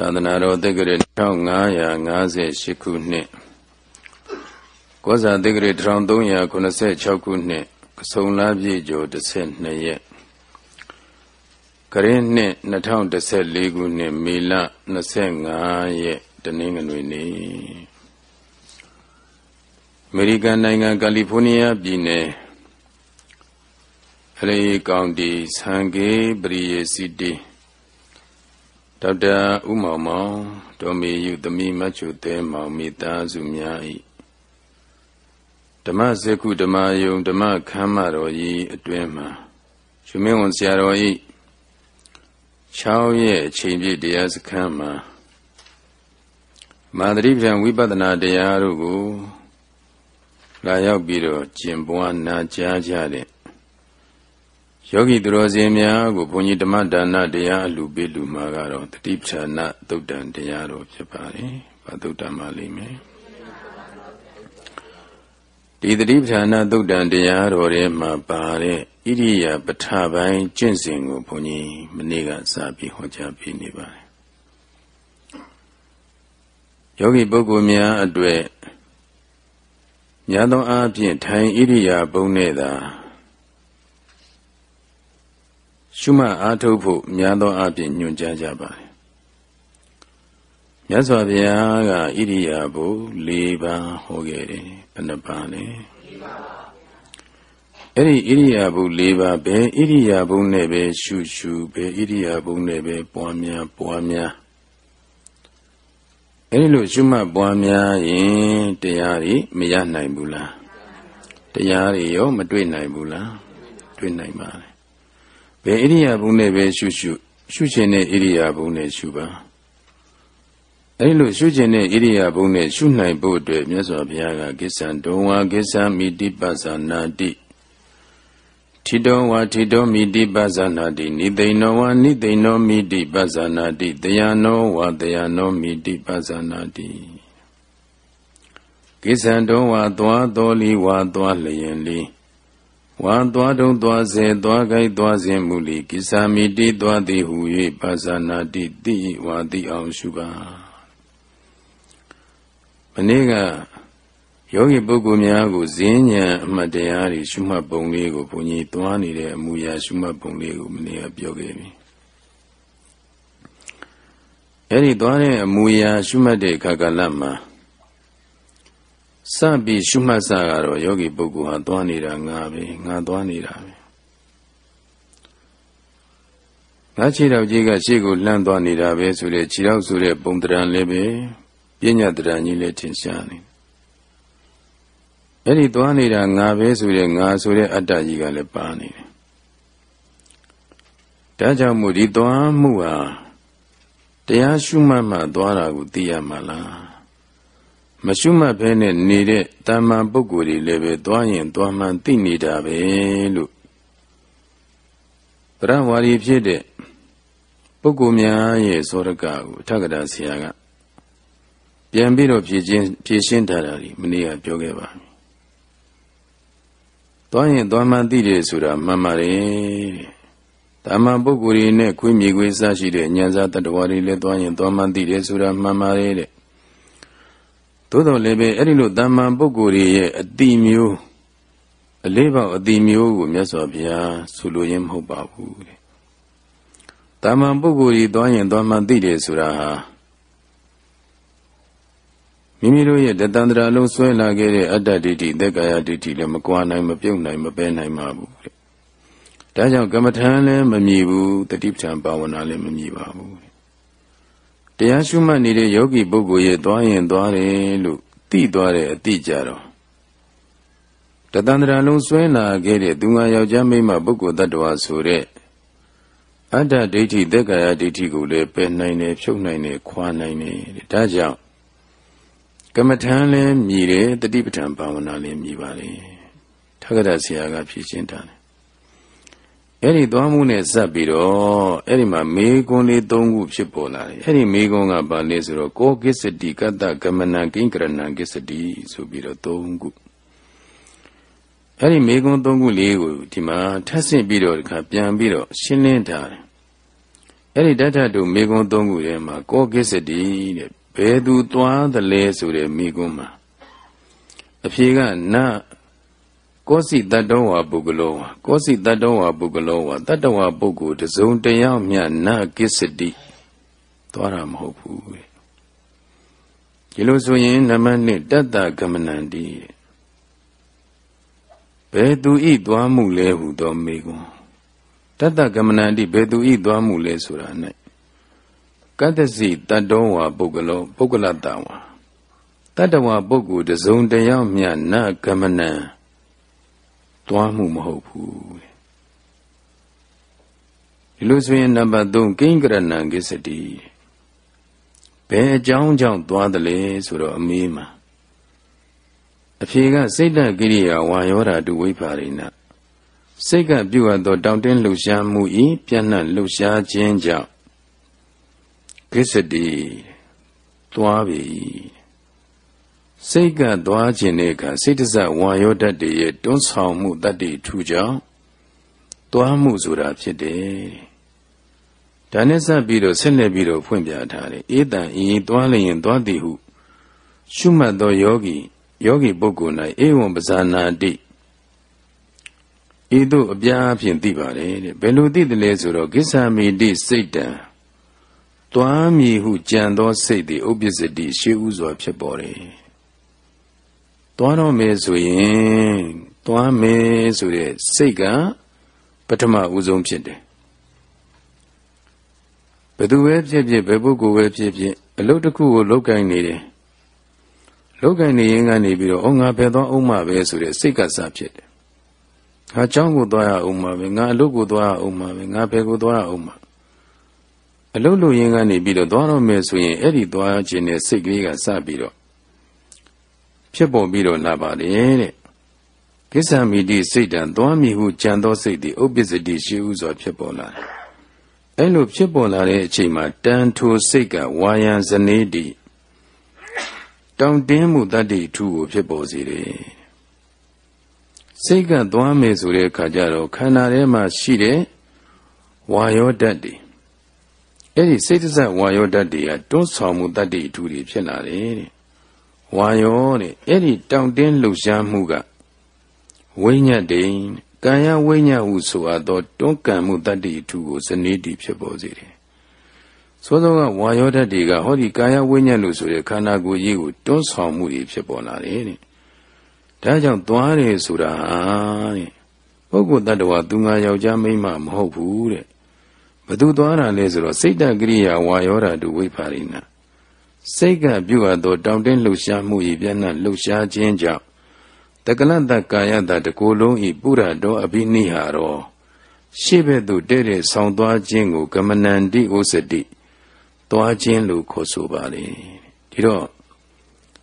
သာသနာတော်တက္ကရာ1558ခုနှစ်ကောဇာတက္ကရာ1386ခုနှစ်ကဆုံလပြည့်ကျော်12ရက်ကရင်နှစ်2014ခုနှစ်မေလ25ရက်တနင်္ဂနွေနေ့အမေရိကန်နိုင်ငံကယ်လီဖိုးနီးယားပြည်နယ်အလေးကောင်တီဆန်ကေပရိယေစီတီ ဒေါက်တာဥမောင်မောင်ဒေါ်မေယုသမီးမချုတဲမောင်မိသားစုများဤဓမ္မစကုဓမ္မယုံဓမ္မခမ်းမတော်ကြီးအတွင်မှာရှင်မင်းဝန်ဆရာတော်ဤ6ရက်အချိန်ပြည့်တရားစခန်းမှာမာသရိပံဝိပဿနာတရားတို့ကိုလာရောက်ပြီးတော့ကျင့်ပွားနာကြားကြတဲ့ ယောဂီသူတော်စင်များကိုဘုန်းကြီးဓမ္မဒါနတရားအလူပေးလူမှာကတော့တတိပဌာနသုတ်တန်တရားတော်ဖြစ်ပါတယ်။ဘာသုတ်တန်ပါလိမ့်မယ်။ဒီတတိပဌာနသုတ်တန်တရားတော်ထဲမှာပါတဲ့ဣရိယာပဋ္ဌာပိုင်းကျင့်စဉ်ကိုဘုန်းကြီးမနေ့ကစပြီးဟောကြားပေးနေပါတယ်။ယောဂီပုဂ္ဂိုလ်များအတွေ့ညာသောအားဖြင့်ထိုင်ဣရိယာပုံနဲ့သာ ရှုမှတ်အားထုတ်ဖို့များသောအားဖြင့်ညွှန်ကြားကြပါတယ်မြတ်စွာဘုရားကဣရိယာပု၄ပါးဟောခဲ့တယ်ဘယ်နှပါးလဲအဲ့ဒီဣရိယာပု၄ပါးပဲဣရိယာပုနဲ့ပဲရှုရှုပဲဣရိယာပုနဲ့ပဲပွားများပွားများအဲ့ဒီလိုရှုမှတ်ပွားများရင်တရားတွေမရနိုင်ဘူးလားတရားတွေရောမတွေ့နိုင်ဘူးလားတွေ့နိုင်ပါ ဘယ်ဣရိယာပုနဲ့ပဲရှုရှုရှုခြင်းတဲ့ဣရိယာပုနဲ့ရှုပါအဲဒီလိုရှုခြင်းတဲ့ဣရိယာပုနဲ့ရှုနိုင်ဖို့အတွက်မြတ်စွာဘုရားကကိစ္စံဒုံဝါကိစ္စံမိတိပဇာနာတိထိတောဝါထိတောမိတိပဇာနာတိနိသိဏောဝါနိသိဏောမိတိပဇာနာတိတယနောဝါတယနောမိတိပဇာနာတိကိစ္စံဒုံဝါသွားတော်လီဝါသွားလျင်လီ ဝါသွားတုံသွားစေသွားကြိုက်သွားစဉ်မူလီကိစ္ဆာမိတိသွားသည်ဟူ၍ပါဇာနာတိတိဝါတိအောင်ရှုပါမနေ့ကယောဂီပုဂ္ဂိုလ်များကိုဈဉ္ဉံအမှတ်တရားတွေရှုမှတ်ပုံလေးကိုဘုန်းကြီးသွားနေတဲ့အမူအရာရှုမှတ်ပုံလေးကိုမနေ့ကပြောခဲ့ပြီအဲ့ဒီသွားတဲ့အမူအရာရှုမှတ်တဲ့အခါကလမှာ စပြီးရှုမှတ်စကတော့ယောဂီပုဂ္ဂိုလ်ဟာသွားနေတာငါပဲငါသွားနေတာပဲငါခြေတော်ကြီးကရှေ့ကိုလှမ်းသွားနေတာပဲဆိုတဲ့ခြေတော်ဆိုတဲ့ပုံတရံလည်းပဲပညာတရံကြီးလည်းထင်ရှားနေအဲ့ဒီသွားနေတာငါပဲဆိုတဲ့ငါဆိုတဲ့အတ္တကြီးကလည်းပါနေတယ်ဒါကြောင့်မို့ဒီသွားမှုဟာတရားရှုမှတ်မှသွားတာကိုသိရမှာလား မရှုမှတ်ဘဲနဲ့နေတဲ့တာမန်ပုဂ္ဂိုလ်တွေလည်းပဲသွားရင်သွားမှန်သိနေတာပဲလို့ပရဝါရီဖြစ်တဲ့ပုဂ္ဂိုလ်များရဲ့သောရကကိုအထက်ကရာဆရာကပြန်ပြီးတော့ဖြည့်ချင်းဖြည့်ရှင်းထားတာဒီမနေ့ကပြောခဲ့ပါပြီ။သွားရင်သွားမှန်သိတယ်ဆိုတာမှန်ပါတယ်။တာမန်ပုဂ္ဂိုလ်တွေနဲ့ခွေးမြေခွေးစရှိတဲ့ဉာဏ်စားတတ္တဝါတွေလည်းသွားရင်သွားမှန်သိတယ်ဆိုတာမှန်ပါတယ်တဲ့ သို့တော်လည်းပဲအဲ့ဒီလိုတမ္မာပုဂ္ဂိုလ်ရဲ့အတိမျိုးအလေးပေါက်အတိမျိုးကိုမြတ်စွာဘုရားဆိုလိုရင်းမဟုတ်ပါဘူးတဲ့တမ္မာပုဂ္ဂိုလ်ကြီးသွားရင်သွားမှသိတယ်ဆိုတာဟာမိမိတို့ရဲ့တတန္တရာလုံးဆွဲလာခဲ့တဲ့အတ္တဒိဋ္ဌိသက်ကာယဒိဋ္ဌိလည်းမကွာနိုင်မပြုတ်နိုင်မပဲနိုင်ပါဘူးတဲ့ဒါကြောင့်ကမ္မထံလည်းမမြည်ဘူးတတိပဋ္ဌာန်ဘာဝနာလည်းမမြည်ပါဘူးတ ရားရှုမှတ်နေတဲ့ယောဂီပုဂ္ဂိုလ်ရဲ့သွားရင်သွားတယ်လို့သိသွားတဲ့အတိကြတော့တတန္တရာလုံးဆွဲလာခဲ့တဲ့သူငါယောက်ျားမိန်းမပုဂ္ဂိုလ်တ attva ဆိုတဲ့အတ္တဒိဋ္ဌိသက်ကာယဒိဋ္ဌိကိုလည်းပယ်နိုင်တယ်ဖြုတ်နိုင်တယ်ခွာနိုင်တယ်ဒါကြောင့်ကမ္မထံလည်းမြည်တယ်တတိပဋ္ဌာန်ဘာဝနာလည်းမြည်ပါလေထက္ကရာဆရာကဖြည့်ရှင်းတာတယ် အဲ့ဒီသွားမှုနဲ့ဇက်ပြီးတော့အဲ့ဒီမှာမေကွန်လေး၃ခုဖြစ်ပေါ်လာတယ်အဲ့ဒီမေကွန်ကဘာလဲဆိုတော့ကောကိစ္စတိကတ္တကမနံကိင်္ကရဏံကိစ္စတိဆိုပြီးတော့၃ခုအဲ့ဒီမေကွန်၃ခုလေးကိုဒီမှာထပ်ဆင့်ပြီးတော့ဒီခါပြန်ပြီးတော့ရှင်းလင်းထားတယ်အဲ့ဒီတထတုမိကွန်းသုံးခုထဲမှာကောကိစ္စတိတဲ့ဘယ်သူသွားသလဲဆိုတဲ့မိကွန်းမှာအဖြေကန ကောစီတတ္တဝါပုဂ္ဂလောဝါကောစီတတ္တဝါပုဂ္ဂလောဝါတတ္တဝါပုဂ္ဂိုလ်တစုံတယောက်မြနကိစ္စတိသွားတာမဟုတ်ဘူးဒီလိုဆိုရင်နမနှစ်တတ္တကမနန္တိဘယ်သူဤသွားမှုလဲဟုသောမေကွန်းတတ္တကမနန္တိဘယ်သူဤသွားမှုလဲဆိုတာ၌ကတ္တစီတတ္တောဝါပုဂ္ဂလောပုဂ္ဂလတဝါတတ္တဝါပုဂ္ဂိုလ်တစုံတယောက်မြနကမနံ သွားမှုမဟုတ်ဘူးဒီလိုဆိုရင်နံပါတ်3ကိဉ္ကရဏံကိစ္စတိဘယ်အကြောင်းကြောင့်သွားတယ်လဲဆိုတော့အမေးမှာအဖြေကစိတ်တကိရိယာဝါယောဓာတုဝိပါရိဏစိတ်ကပြုအပ်သောတောင့်တင်းလှုပ်ရှားမှုဤပြန့်နှံ့လှုပ်ရှားခြင်းကြောင့်ကိစ္စတိသွားပြီ စိတ်ကသွားခြင်းတဲ့အခါစိတ်တစဝါယောဓာတ်တွေရဲ့တွန်းဆောင်မှုတတ္တိထူကြောင့်သွားမှုဆိုတာဖြစ်တယ်ဒါနဲ့စပ်ပြီးတော့ဆက်လက်ပြီးတော့ဖွင့်ပြထားတယ်အေးတန်ဤသွားလျင်သွားသည်ဟု ရှုမှတ်သောယောဂီယောဂီပုဂ္ဂိုလ်၌အေဝံပဇာနာတိဤသို့အပြားဖြင့်သိပါတယ်တဲ့ဘယ်လိုသိတယ်လဲဆိုတော့ကိစ္ဆာမိတိစိတ်တံသွားမည်ဟုကြံသောစိတ်သည်ဥပ္ပစ္စတိရှေးဥစွာဖြစ်ပေါ်တယ် သွားတော့မယ်ဆိုရင်သွားမယ်ဆိုတဲ့စိတ်ကပထမဦးဆုံးဖြစ်တယ်ဘယ်သူပဲဖြစ်ဖြစ်ဘယ်ပုဂ္ဂိုလ်ပဲဖြစ်ဖြစ်အလုပ်တစ်ခုကိုလုပ်ကင်နေတယ်လုပ်ကင်နေရင်ကနေပြီးတော့အော်ငါဖယ်သွားအောင်မှာပဲဆိုတဲ့စိတ်ကစားဖြစ်တယ်ငါเจ้าကိုသွားရအောင်မှာပဲငါအလုပ်ကိုသွားရအောင်မှာပဲငါဖယ်ကိုသွားရအောင်မှာအလုပ်လုပ်ရင်ကနေပြီးတော့သွားတော့မယ်ဆိုရင်အဲ့ဒီသွားခြင်းနဲ့စိတ်ကလေးကစပြီးတော့ ဖြစ်ပေါ်ပြီးတော့လာပါတယ်တဲ့ကိစ္ဆမိတိစိတ်တံသွားမိဟုကြံသောစိတ်သည်ဥပ္ပစ္စတိရှိဥစွာဖြစ်ပေါ်လာတယ်အဲ့လိုဖြစ်ပေါ်လာတဲ့အချိန်မှာတန်ထိုစိတ်ကဝါယံဇနေတိတောင့်တင်းမှုတတ္တိထူကိုဖြစ်ပေါ်စေတယ်စိတ်ကသွားမယ်ဆိုတဲ့အခါကျတော့ခန္ဓာထဲမှာရှိတဲ့ဝါယောဓာတ်တွေအဲ့ဒီစိတ်တစဝါယောဓာတ်တွေကတွန်းဆောင်မှုတတ္တိထူတွေဖြစ်လာတယ်တဲ့ ဝါယောတဲ့အဲ့ဒီတောင့်တင်းလှုပ်ရှားမှုကဝိညာဉ်တိန်ကံယဝိညာဉ်ဟုဆိုအပ်သောတွန်းကန်မှုတတ္တိထူကိုဇနီးတိဖြစ်ပေါ်စေတယ်သောသောကဝါယောဓာတ်တွေကဟောဒီကာယဝိညာဉ်လို့ဆိုတဲ့ခန္ဓာကိုယ်ကြီးကိုတွန်းဆောင်မှုတွေဖြစ်ပေါ်လာတယ်တဲ့ဒါကြောင့်သွားတယ်ဆိုတာတဲ့ပုဂ္ဂိုလ်တ attva သူငါယောက်ျားမိန်းမမဟုတ်ဘူးတဲ့ဘသူသွားတာလဲဆိုတော့စိတ်တကရိယာဝါယောဓာတုဝိပါရိနာ စိတ်ကပြုအပ်သောတောင့်တင်းလှုပ်ရှားမှု၏ပြည့်နှံ့လှုပ်ရှားခြင်းကြောင့်တကလတ္တကာယတတကိုယ်လုံးဤပုရတော်အဘိနိဟာရောရှေ့ဘက်သို့တဲ့တဲ့ဆောင်းသွားခြင်းကို ကမနန္တိဥစတိသွားခြင်းလို့ခေါ်ဆိုပါလေဒီတော့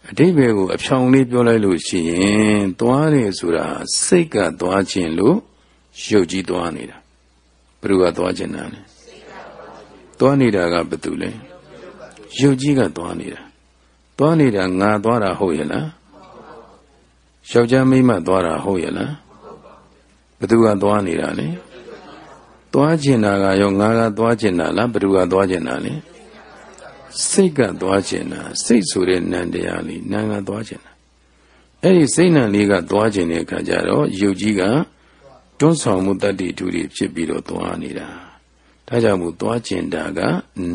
အတိဘယ်ကိုအဖြောင်လေးပြောလိုက်လို့ရှိရင်သွားတယ်ဆိုတာစိတ်ကသွားခြင်းလို့ရုပ်ကြီးသွားနေတာဘယ်သူကသွားခြင်းနာလဲသွားနေတာကဘယ်သူလဲ ရုပ်ကြီးကသွားနေတာသွားနေတာငါသွားတာဟုတ်ရဲ့လားယောက်ျားမိန်းမသွားတာဟုတ်ရဲ့လားဘသူကသွားနေတာလဲသွားကျင်တာကရောငါကသွားကျင်တာလားဘသူကသွားကျင်တာလဲစိတ်ကသွားကျင်တာစိတ်ဆိုတဲ့နံတရားလေးနံကသွားကျင်တာအဲ့ဒီစိတ်နံလေးကသွားကျင်တဲ့အခါကျတော့ယုတ်ကြီးကတွန်းဆောင်မှုတတ္တိတူတွေဖြစ်ပြီးတော့သွားနေတာဒါကြောင့်မို့သွားကျင်တာက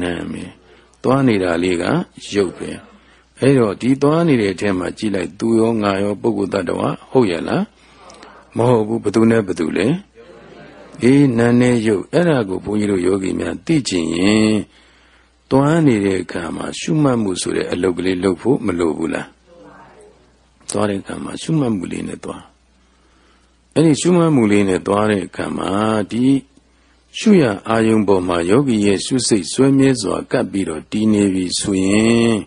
နံပဲ သွားနေတာလေးကယုတ်ပဲအဲ့တော့ဒီသွားနေတဲ့အထဲမှာကြည့်လိုက်သူရောငါရောပုဂ္ဂိုလ်တ attva ဟုတ်ရဲ့လားမဟုတ်ဘူးဘသူနဲ့ဘသူလဲအေးနာနဲ့ယုတ်အဲ့ဒါကိုဘုန်းကြီးတို့ယောဂီများသိကျင်ရင်သွားနေတဲ့အခါမှာရှုမှတ်မှုဆိုတဲ့အလုပ်ကလေးလုပ်ဖို့မလိုဘူးလားသွားတဲ့အခါမှာရှုမှတ်မှုလေးနဲ့သွားအဲ့ဒီရှုမှတ်မှုလေးနဲ့သွားတဲ့အခါမှာဒီ ရှုရအာယုံပေါ်မှာယောဂီရဲ့ရှုစိတ်ဆွဲမြဲစွာကပ်ပြီးတော့တည်နေပြီဆိုရင်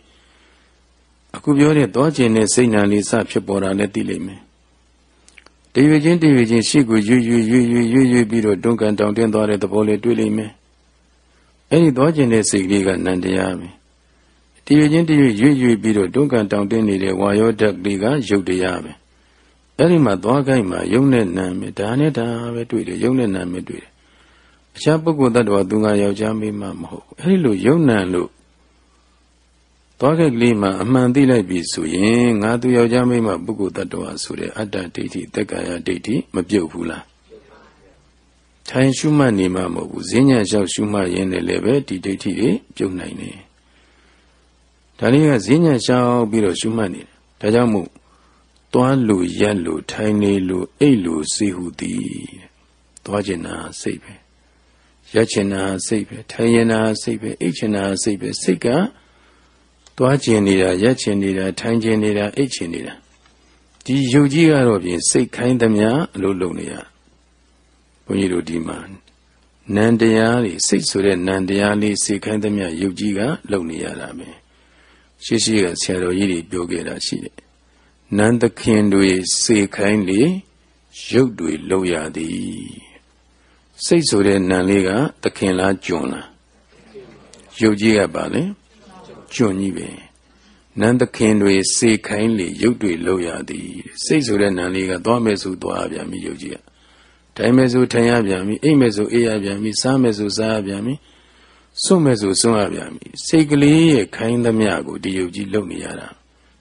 အခုပြောတဲ့သွားခြင်းနဲ့စိတ်နာလေးစဖြစ်ပေါ်တာလည်းသိလိမ့်မယ်တရွေချင်းတရွေချင်းရှိကိုရွရွရွရွရွရွပြီးတော့တွန်းကန်တောင်တင်းသွားတဲ့သဘောလေးတွေ့လိမ့်မယ်အဲ့ဒီသွားခြင်းတဲ့စိတ်ကလေးကနန္တရားပဲတရွေချင်းတရွေရွရွပြီးတော့တွန်းကန်တောင်တင်းနေတဲ့ဝါယောဓာတ်ကလေးကယုတ်တရားပဲအဲ့ဒီမှာသွားခိုင်းမှာယုံနဲ့နာမယ်ဒါနဲ့ဒါပဲတွေ့တယ်ယုံနဲ့နာမယ်တွေ့တယ် အခြားပုဂ္ဂိုလ်တ attva သူငါယောက်ျားမိန်းမမဟုတ်ဘူးအဲဒီလိုယုံနံလို့သွားခဲ့ကလေးမှာအမှန်သိလိုက်ပြီဆိုရင်ငါသူယောက်ျားမိန်းမပုဂ္ဂိုလ်တ attva ဆိုတဲ့အတ္တဒိဋ္ဌိသက်ကာယဒိဋ္ဌိမပြုတ်ဘူးလားထိုင်ရှုမှတ်နေမှမဟုတ်ဘူးဈဉ္ညာလျှောက်ရှုမှတ်ရင်းနဲ့လည်းပဲဒီဒိဋ္ဌိတွေပြုတ်နိုင်တယ်ဒါလေးကဈဉ္ညာလျှောက်ပြီးတော့ရှုမှတ်နေတယ်ဒါကြောင့်မို့သွားလို့ရက်လို့ထိုင်နေလို့အိတ်လို့စေဟုသည်သွားကျင်တာစိတ်ပဲ ရက်ချင်တာစိတ်ပဲထိုင်ရင်တာစိတ်ပဲအိတ်ချင်တာစိတ်ပဲစိတ်ကသွားကျင်နေတာရက်ချင်နေတာထိုင်ကျင်နေတာအိတ်ချင်နေတာဒီယုတ်ကြီးကတော့ပြင်စိတ်ခိုင်းသမျှအလုပ်လုပ်နေရဘုန်းကြီးတို့ဒီမှာနန္တရားတွေစိတ်ဆိုတဲ့နန္တရားလေးစိတ်ခိုင်းသမျှယုတ်ကြီးကလုပ်နေရတာပဲရှိရှိကဆရာတော်ကြီးတွေပြောခဲ့တာရှိတယ်နန္သခင်တွေစေခိုင်းလေရုပ်တွေလောက်ရသည် စိတ်ဆိုတဲ့နံလေးကသခင်လားကျွန်းလားရုပ်ကြီးကပါလေကျွန်းကြီးပဲနန္သခင်တွေစေခိုင်းလေရုပ်တွေလောက်ရသည်စိတ်ဆိုတဲ့နံလေးကသွားမယ်ဆိုသွားပြန်ပြီရုပ်ကြီးကထိုင်မယ်ဆိုထိုင်ရပြန်ပြီအိပ်မယ်ဆိုအိပ်ရပြန်ပြီစားမယ်ဆိုစားရပြန်ပြီစွန့်မယ်ဆိုစွန့်ရပြန်ပြီစိတ်ကလေးရဲ့ခိုင်းသမျှကိုဒီယုတ်ကြီးလုံနေရတာ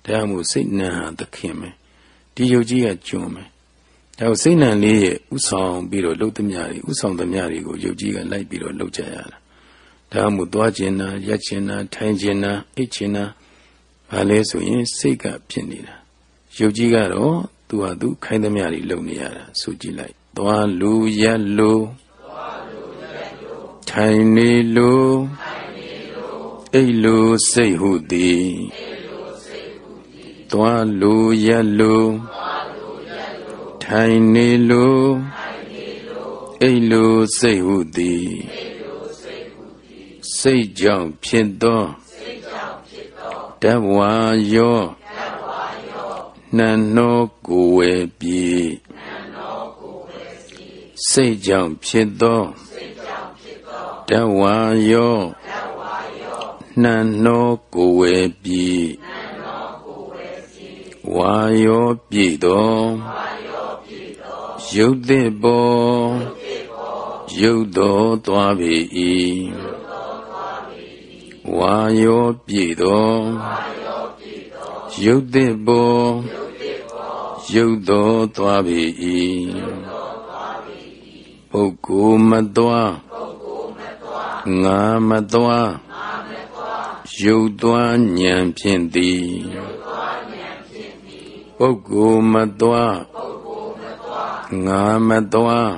ဒါမှမဟုတ်စိတ်နံဟာသခင်ပဲဒီယုတ်ကြီးကကျွန်းပဲ ဒါစိတ်နံလေးရဲ့ဥဆောင်ပြီးတော့လှုပ်သမျှတွေဥဆောင်သမျှတွေကိုယုတ်ကြီးကလိုက်ပြီးတော့လှုပ်ကြရတာဒါမှမဟုတ်သွားခြင်းနာရက်ခြင်းနာထိုင်ခြင်းနာအိတ်ခြင်းနာဘာလဲဆိုရင်စိတ်ကဖြစ်နေတာယုတ်ကြီးကတော့သူဟာသူခိုင်းသမျှတွေလှုပ်နေရတာဆိုကြည့်လိုက်သွားလူရက်လူထိုင်နေလူအိတ်လူစိတ်ဟုသည်သွားလူရက်လူ ထိုင်နေလူအိတ်လူစိတ်ဟုသည်စိတ်ကြောင့်ဖြစ်သောတဝါယောနှံနှောကိုယ်ဝယ်ပြီစိတ်ကြောင့်ဖြစ်သောတဝါယောနှံနှောကိုယ်ဝယ်ပြီဝါယောပြည့်သော ရုပ်သစ်ပေါ်ရုပ်တော်သွားပေ၏ဝါယောပြည့်သောရုပ်သစ်ပေါ်ရုပ်တော်သွားပေ၏ပုဂ္ဂိုလ်မသွားငါမသွားရုပ်သွားဉာဏ်ဖြင့်သည်ပုဂ္ဂိုလ်မသွား ငါမသွား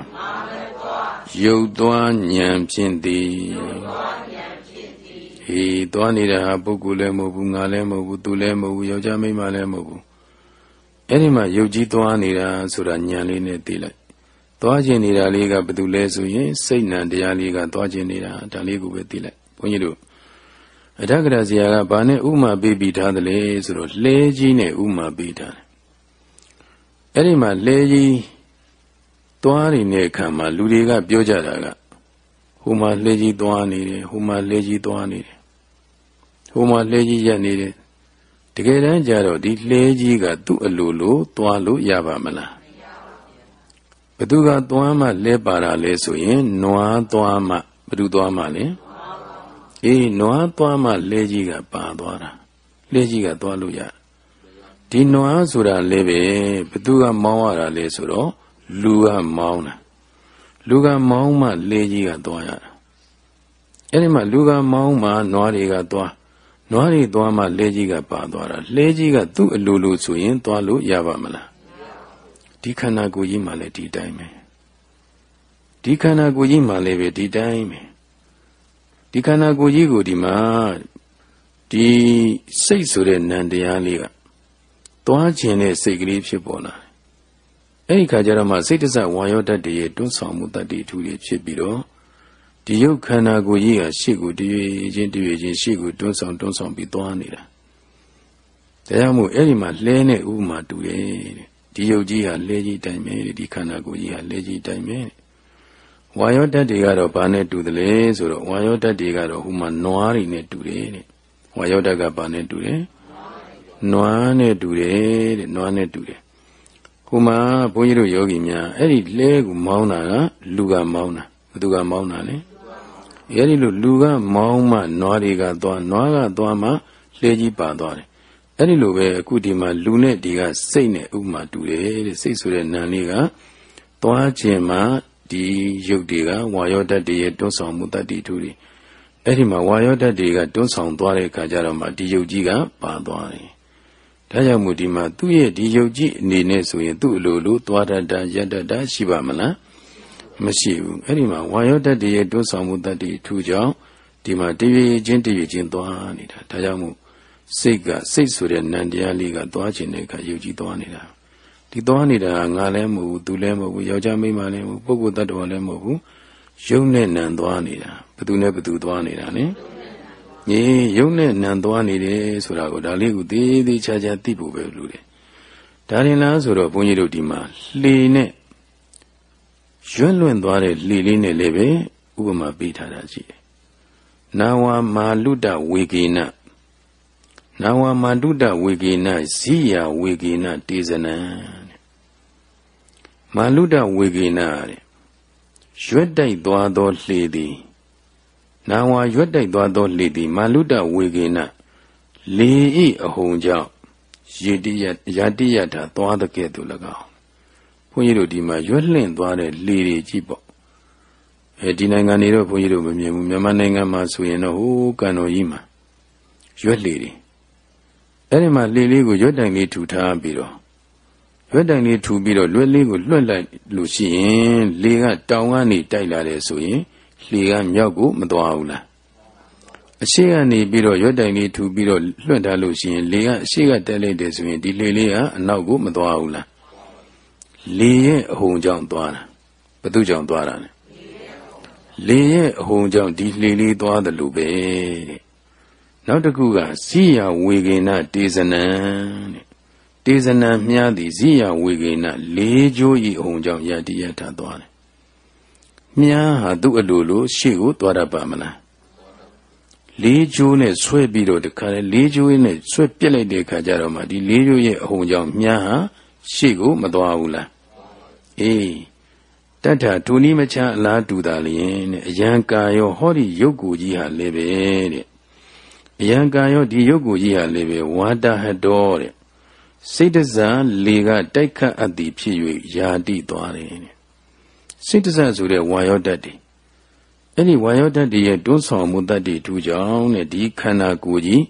ရုပ်သွားဉာဏ်ဖြင့်သည်ဟေးသွားနေတာပုဂ္ဂိုလ်လည်းမဟုတ်ဘူးငါလည်းမဟုတ်ဘူးသူလည်းမဟုတ်ဘူးယောက်ျားမိန်းမလည်းမဟုတ်ဘူးအဲ့ဒီမှာယုတ်ကြီးသွားနေတာဆိုတာဉာဏ်လေးနဲ့သိလိုက်သွားခြင်းနေတာလေးကဘာတူလဲဆိုရင်စိတ်နံတရားလေးကသွားခြင်းနေတာဒါလေးကိုပဲသိလိုက်ဘုန်းကြီးတို့အထက်ကရာဇာကဘာနဲ့ဥမာပေးပြီးထားတယ်လဲဆိုတော့လှဲကြီးနဲ့ဥမာပေးထားတယ်အဲ့ဒီမှာလှဲကြီး သွားနေတဲ့အခါမှာလူတွေကပြောကြတာကဟိုမှာလှဲကြီးသွားနေတယ်ဟိုမှာလှဲကြီးသွားနေတယ်ဟိုမှာလှဲကြီးရက်နေတယ်တကယ်တမ်းကျတော့ဒီလှဲကြီးကသူ့အလိုလိုသွားလို့ရပါမလားဘသူကသွားမှလဲပါတာလဲဆိုရင်နွားသွားမှဘသူသွားမှလဲအေးနွားသွားမှလဲကြီးကပါသွားတာလဲကြီးကသွားလို့ရဒီနွားဆိုတာလဲပဲဘသူကမောင်းရတာလဲဆိုတော့ လူကမောင်းတာလူကမောင်းမှလဲကြီးကသွားရတာအဲ့ဒီမှာလူကမောင်းမှနွားတွေကသွားနွားတွေသွားမှလဲကြီးကပါသွားတာလဲကြီးကသူ့အလိုလိုဆိုရင်သွားလို့ရပါမလားဒီခန္ဓာကိုယ်ကြီးမှလည်းဒီတိုင်းပဲဒီခန္ဓာကိုယ်ကြီးမှလည်းပဲဒီတိုင်းပဲဒီခန္ဓာကိုယ်ကြီးကိုဒီမှာဒီစိတ်ဆိုတဲ့နံတရားလေးကသွားခြင်းတဲ့စိတ်ကလေးဖြစ်ပေါ်လာ အဲ့ဒီခါကျတော့မှစိတ်တစဝါယောတတ်တည်းရဲ့တွန်းဆောင်မှုတတ်တည်းထူတွေဖြစ်ပြီးတော့ဒီယုတ်ခန္ဓာကိုယ်ကြီးကရှေ့ကိုတည်ခြင်းတည်ခြင်းရှေ့ကိုတွန်းဆောင်တွန်းဆောင်ပြီးသွားနေတာဒါကြောင့်မို့အဲ့ဒီမှာလဲနဲ့ဥပမာတူတယ်တဲ့ဒီယုတ်ကြီးဟာလဲကြီးတိုင်ပဲဒီခန္ဓာကိုယ်ကြီးဟာလဲကြီးတိုင်ပဲဝါယောတတ်တွေကတော့ဘာနဲ့တူတယ်လဲဆိုတော့ဝါယောတတ်တွေကတော့ဟိုမှာနွားတွေနဲ့တူတယ်တဲ့ဝါယောတတ်ကဘာနဲ့တူတယ်နွားနဲ့တူတယ်တဲ့နွားနဲ့တူတယ် ဟိုမှာဘုန်းကြီးတို့ယောဂီများအဲ့ဒီလဲကိုမောင်းတာကလူကမောင်းတာဘသူကမောင်းတာလဲအဲ့ဒီလိုလူကမောင်းမှနွားတွေကသွားနွားကသွားမှလှေကြီးပါသွားတယ်အဲ့ဒီလိုပဲအခုဒီမှာလူနဲ့ဒီကစိတ်နဲ့ဥမာတူတယ်တဲ့စိတ်ဆိုတဲ့နာလေးကသွားခြင်းမှဒီရုပ်တွေကဝါယောဓာတ်တွေရဲ့တွန်းဆောင်မှုတတ္တိထူတွေအဲ့ဒီမှာဝါယောဓာတ်တွေကတွန်းဆောင်သွားတဲ့အခါကျတော့မှဒီရုပ်ကြီးကပါသွားတယ် ဒါကြောင့်မို့ဒီမှာသူ့ရဲ့ဒီယုတ်ကြီးအနေနဲ့ဆိုရင်သူ့အလိုလိုသွားတတ်တာရတတ်တာရှိပါမလားမရှိဘူးအဲ့ဒီမှာဝါယောတတ်တရဲ့တွန်းဆောင်မှုတတ်တည်ထူကြောင့်ဒီမှာတရွေချင်းတရွေချင်းသွားနေတာဒါကြောင့်မို့စိတ်ကစိတ်ဆိုတဲ့နံတရားလေးကသွားခြင်းတဲ့အခါယုတ်ကြီးသွားနေတာဒီသွားနေတာကငါလည်းမဟုတ်ဘူးသူလည်းမဟုတ်ဘူးယောက်ျားမိန်းမလည်းမဟုတ်ပုဂ္ဂိုလ်တ attva လည်းမဟုတ်ဘူးယုံနဲ့နံသွားနေတာဘသူနဲ့ဘသူသွားနေတာလဲ ညီယုံနဲ့နံသွားနေတယ်ဆိုတာကိုဒါလေးကိုသေးသေးချာချာသိဖို့ပဲလို့တယ်ဒါရင်လားဆိုတော့ဘုန်းကြီးတို့ဒီမှာလှေနဲ့ရွံ့လွင့်သွားတဲ့လှေလေးနဲ့လည်းပဲဥပမာပေးထားတာရှိတယ်နာဝမာလုတဝေကေနနာဝမာလုတဝေကေနဇိယဝေကေနတေဇနံမာလုတဝေကေနတဲ့ရွက်တိုက်သွားသောလှေသည် နာဝါရွတ်တိုက်သွားသောလေသည်မာလုတဝေကေနလေဤအဟုန်ကြောင့်ယေတိယယာတိယတာသွားတဲ့ကဲ့သို့၎င်းဘုန်းကြီးတို့ဒီမှာရွတ်လင့်သွားတဲ့လေတွေကြည့်ပေါ့အဲဒီနိုင်ငံတွေတော့ဘုန်းကြီးတို့မမြင်ဘူးမြန်မာနိုင်ငံမှာဆိုရင်တော့ဟိုးကန်တော်ကြီးမှာရွတ်လေတွေအဲဒီမှာလေလေးကိုရွတ်တိုင်လေးထူထားပြီးတော့ရွက်တိုင်လေးထူပြီးတော့လွက်လေးကိုလွှတ်လိုက်လို့ရှိရင်လေကတောင်ကနေတိုက်လာတယ်ဆိုရင် လှေကမြောက်ကိုမသွားဘူးလားအရှိကနေပြီးတော့ရွက်တိုင်လေးထူပြီးတော့လွှတ်ထားလို့ရှိရင်လေကအရှိကတက်လိုက်တယ်ဆိုရင်ဒီလှေလေးကအနောက်ကိုမသွားဘူးလားလေရဲ့အဟုန်ကြောင့်သွားတာဘသူကြောင့်သွားတာလဲလေရဲ့အဟုန်ကြောင့်ဒီလှေလေးသွားတယ်လို့ပဲတဲ့နောက်တစ်ခုကဇိယဝေကေနတေဇနံတဲ့တေဇနံမြားသည်ဇိယဝေကေနလေးကျိုးဤအဟုန်ကြောင့်ယတိယထသွားတယ် မြားဟာသူ့အလိုလိုရှေ့ကိုသွားတတ်ပါမလားလေးကျိုးနဲ့ဆွဲပြီးတော့တခါလေလေးကျိုးနဲ့ဆွဲပြစ်လိုက်တဲ့အခါကျတော့မှဒီလေးကျိုးရဲ့အဟုန်ကြောင့်မြားဟာရှေ့ကိုမသွားဘူးလားအေးတတ္ထဒုနိမချအလားတူတာလျင်တဲ့အယံကာယောဟောဒီယုတ်ကိုကြီးဟာလည်းပဲတဲ့အယံကာယောဒီယုတ်ကိုကြီးဟာလည်းပဲဝါတဟတောတဲ့စိတ်တစားလေကတိုက်ခတ်အပ်သည်ဖြစ်၍ယာတိသွားတယ်တဲ့ စိတ်တဆဆိုတဲ့ဝါယောဓာတ်တွေအဲ့ဒီဝါယောဓာတ်တွေရဲ့တွန်းဆောင်မှုတတ်တွေထူကြောင်းနဲ့ဒီခန္ဓာကိုယ်ကြီး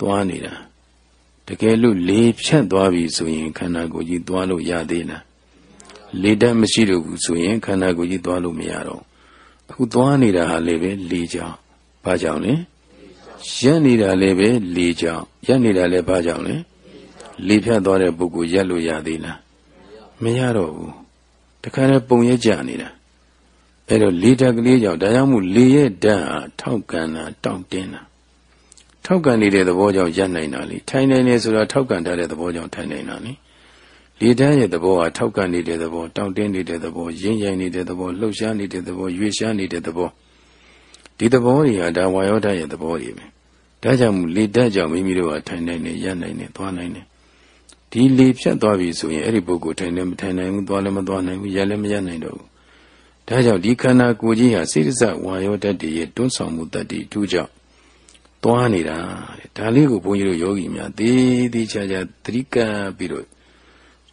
သွားနေတာတကယ်လို့လေဖြတ်သွားပြီဆိုရင်ခန္ဓာကိုယ်ကြီးသွားလို့ရသေးလားလေဓာတ်မရှိတော့ဘူးဆိုရင်ခန္ဓာကိုယ်ကြီးသွားလို့မရတော့အခုသွားနေတာဟာလည်းပဲလေကြောင်ဘာကြောင့်လဲရက်နေတာလည်းပဲလေကြောင်ရက်နေတာလည်းဘာကြောင့်လဲလေဖြတ်သွားတဲ့ပုဂ္ဂိုလ်ရက်လို့ရသေးလားမရတော့ဘူး တခါနဲ့ပုံရဲကြနေတာအဲ့တော့လေဓာတ်ကလေးကြောင့်ဒါကြောင့်မို့လေရဲ့ဓာတ်ဟာထောက်ကန်တာတောင့်တင်းတာထောက်ကန်နေတဲ့သဘောကြောင့်ရပ်နိုင်တာလေထိုင်နေနေဆိုတာထောက်ကန်ထားတဲ့သဘောကြောင့်ထိုင်နေတာလေလေဓာတ်ရဲ့သဘောဟာထောက်ကန်နေတဲ့သဘောတောင့်တင်းနေတဲ့သဘောရင်းရိုင်နေတဲ့သဘောလှုပ်ရှားနေတဲ့သဘောရွေ့ရှားနေတဲ့သဘောဒီသဘောတွေဟာဒါဝါယောဓာတ်ရဲ့သဘောတွေပဲဒါကြောင့်မို့လေဓာတ်ကြောင့်မိမိတို့ဟာထိုင်နိုင်နေရပ်နိုင်နေသွားနိုင်နေ ဒီလေဖြတ်သွားပြီဆိုရင်အဲ့ဒီပုဂ္ဂိုလ်ထိုင်လည်းမထိုင်နိုင်ဘူးသွားလည်းမသွားနိုင်ဘူးရလည်းမရနိုင်တော့ဘူးဒါကြောင့်ဒီခန္ဓာကိုယ်ကြီးဟာစိတ္တဇဝါယောတတ်တည်းရဲ့တွန်းဆောင်မှုတတ်တည်းထူးကြောင့်သွားနေတာတဲ့ဒါလေးကိုဘုန်းကြီးတို့ယောဂီများသေးသေးချာချာသတိကပ်ပြီးတော့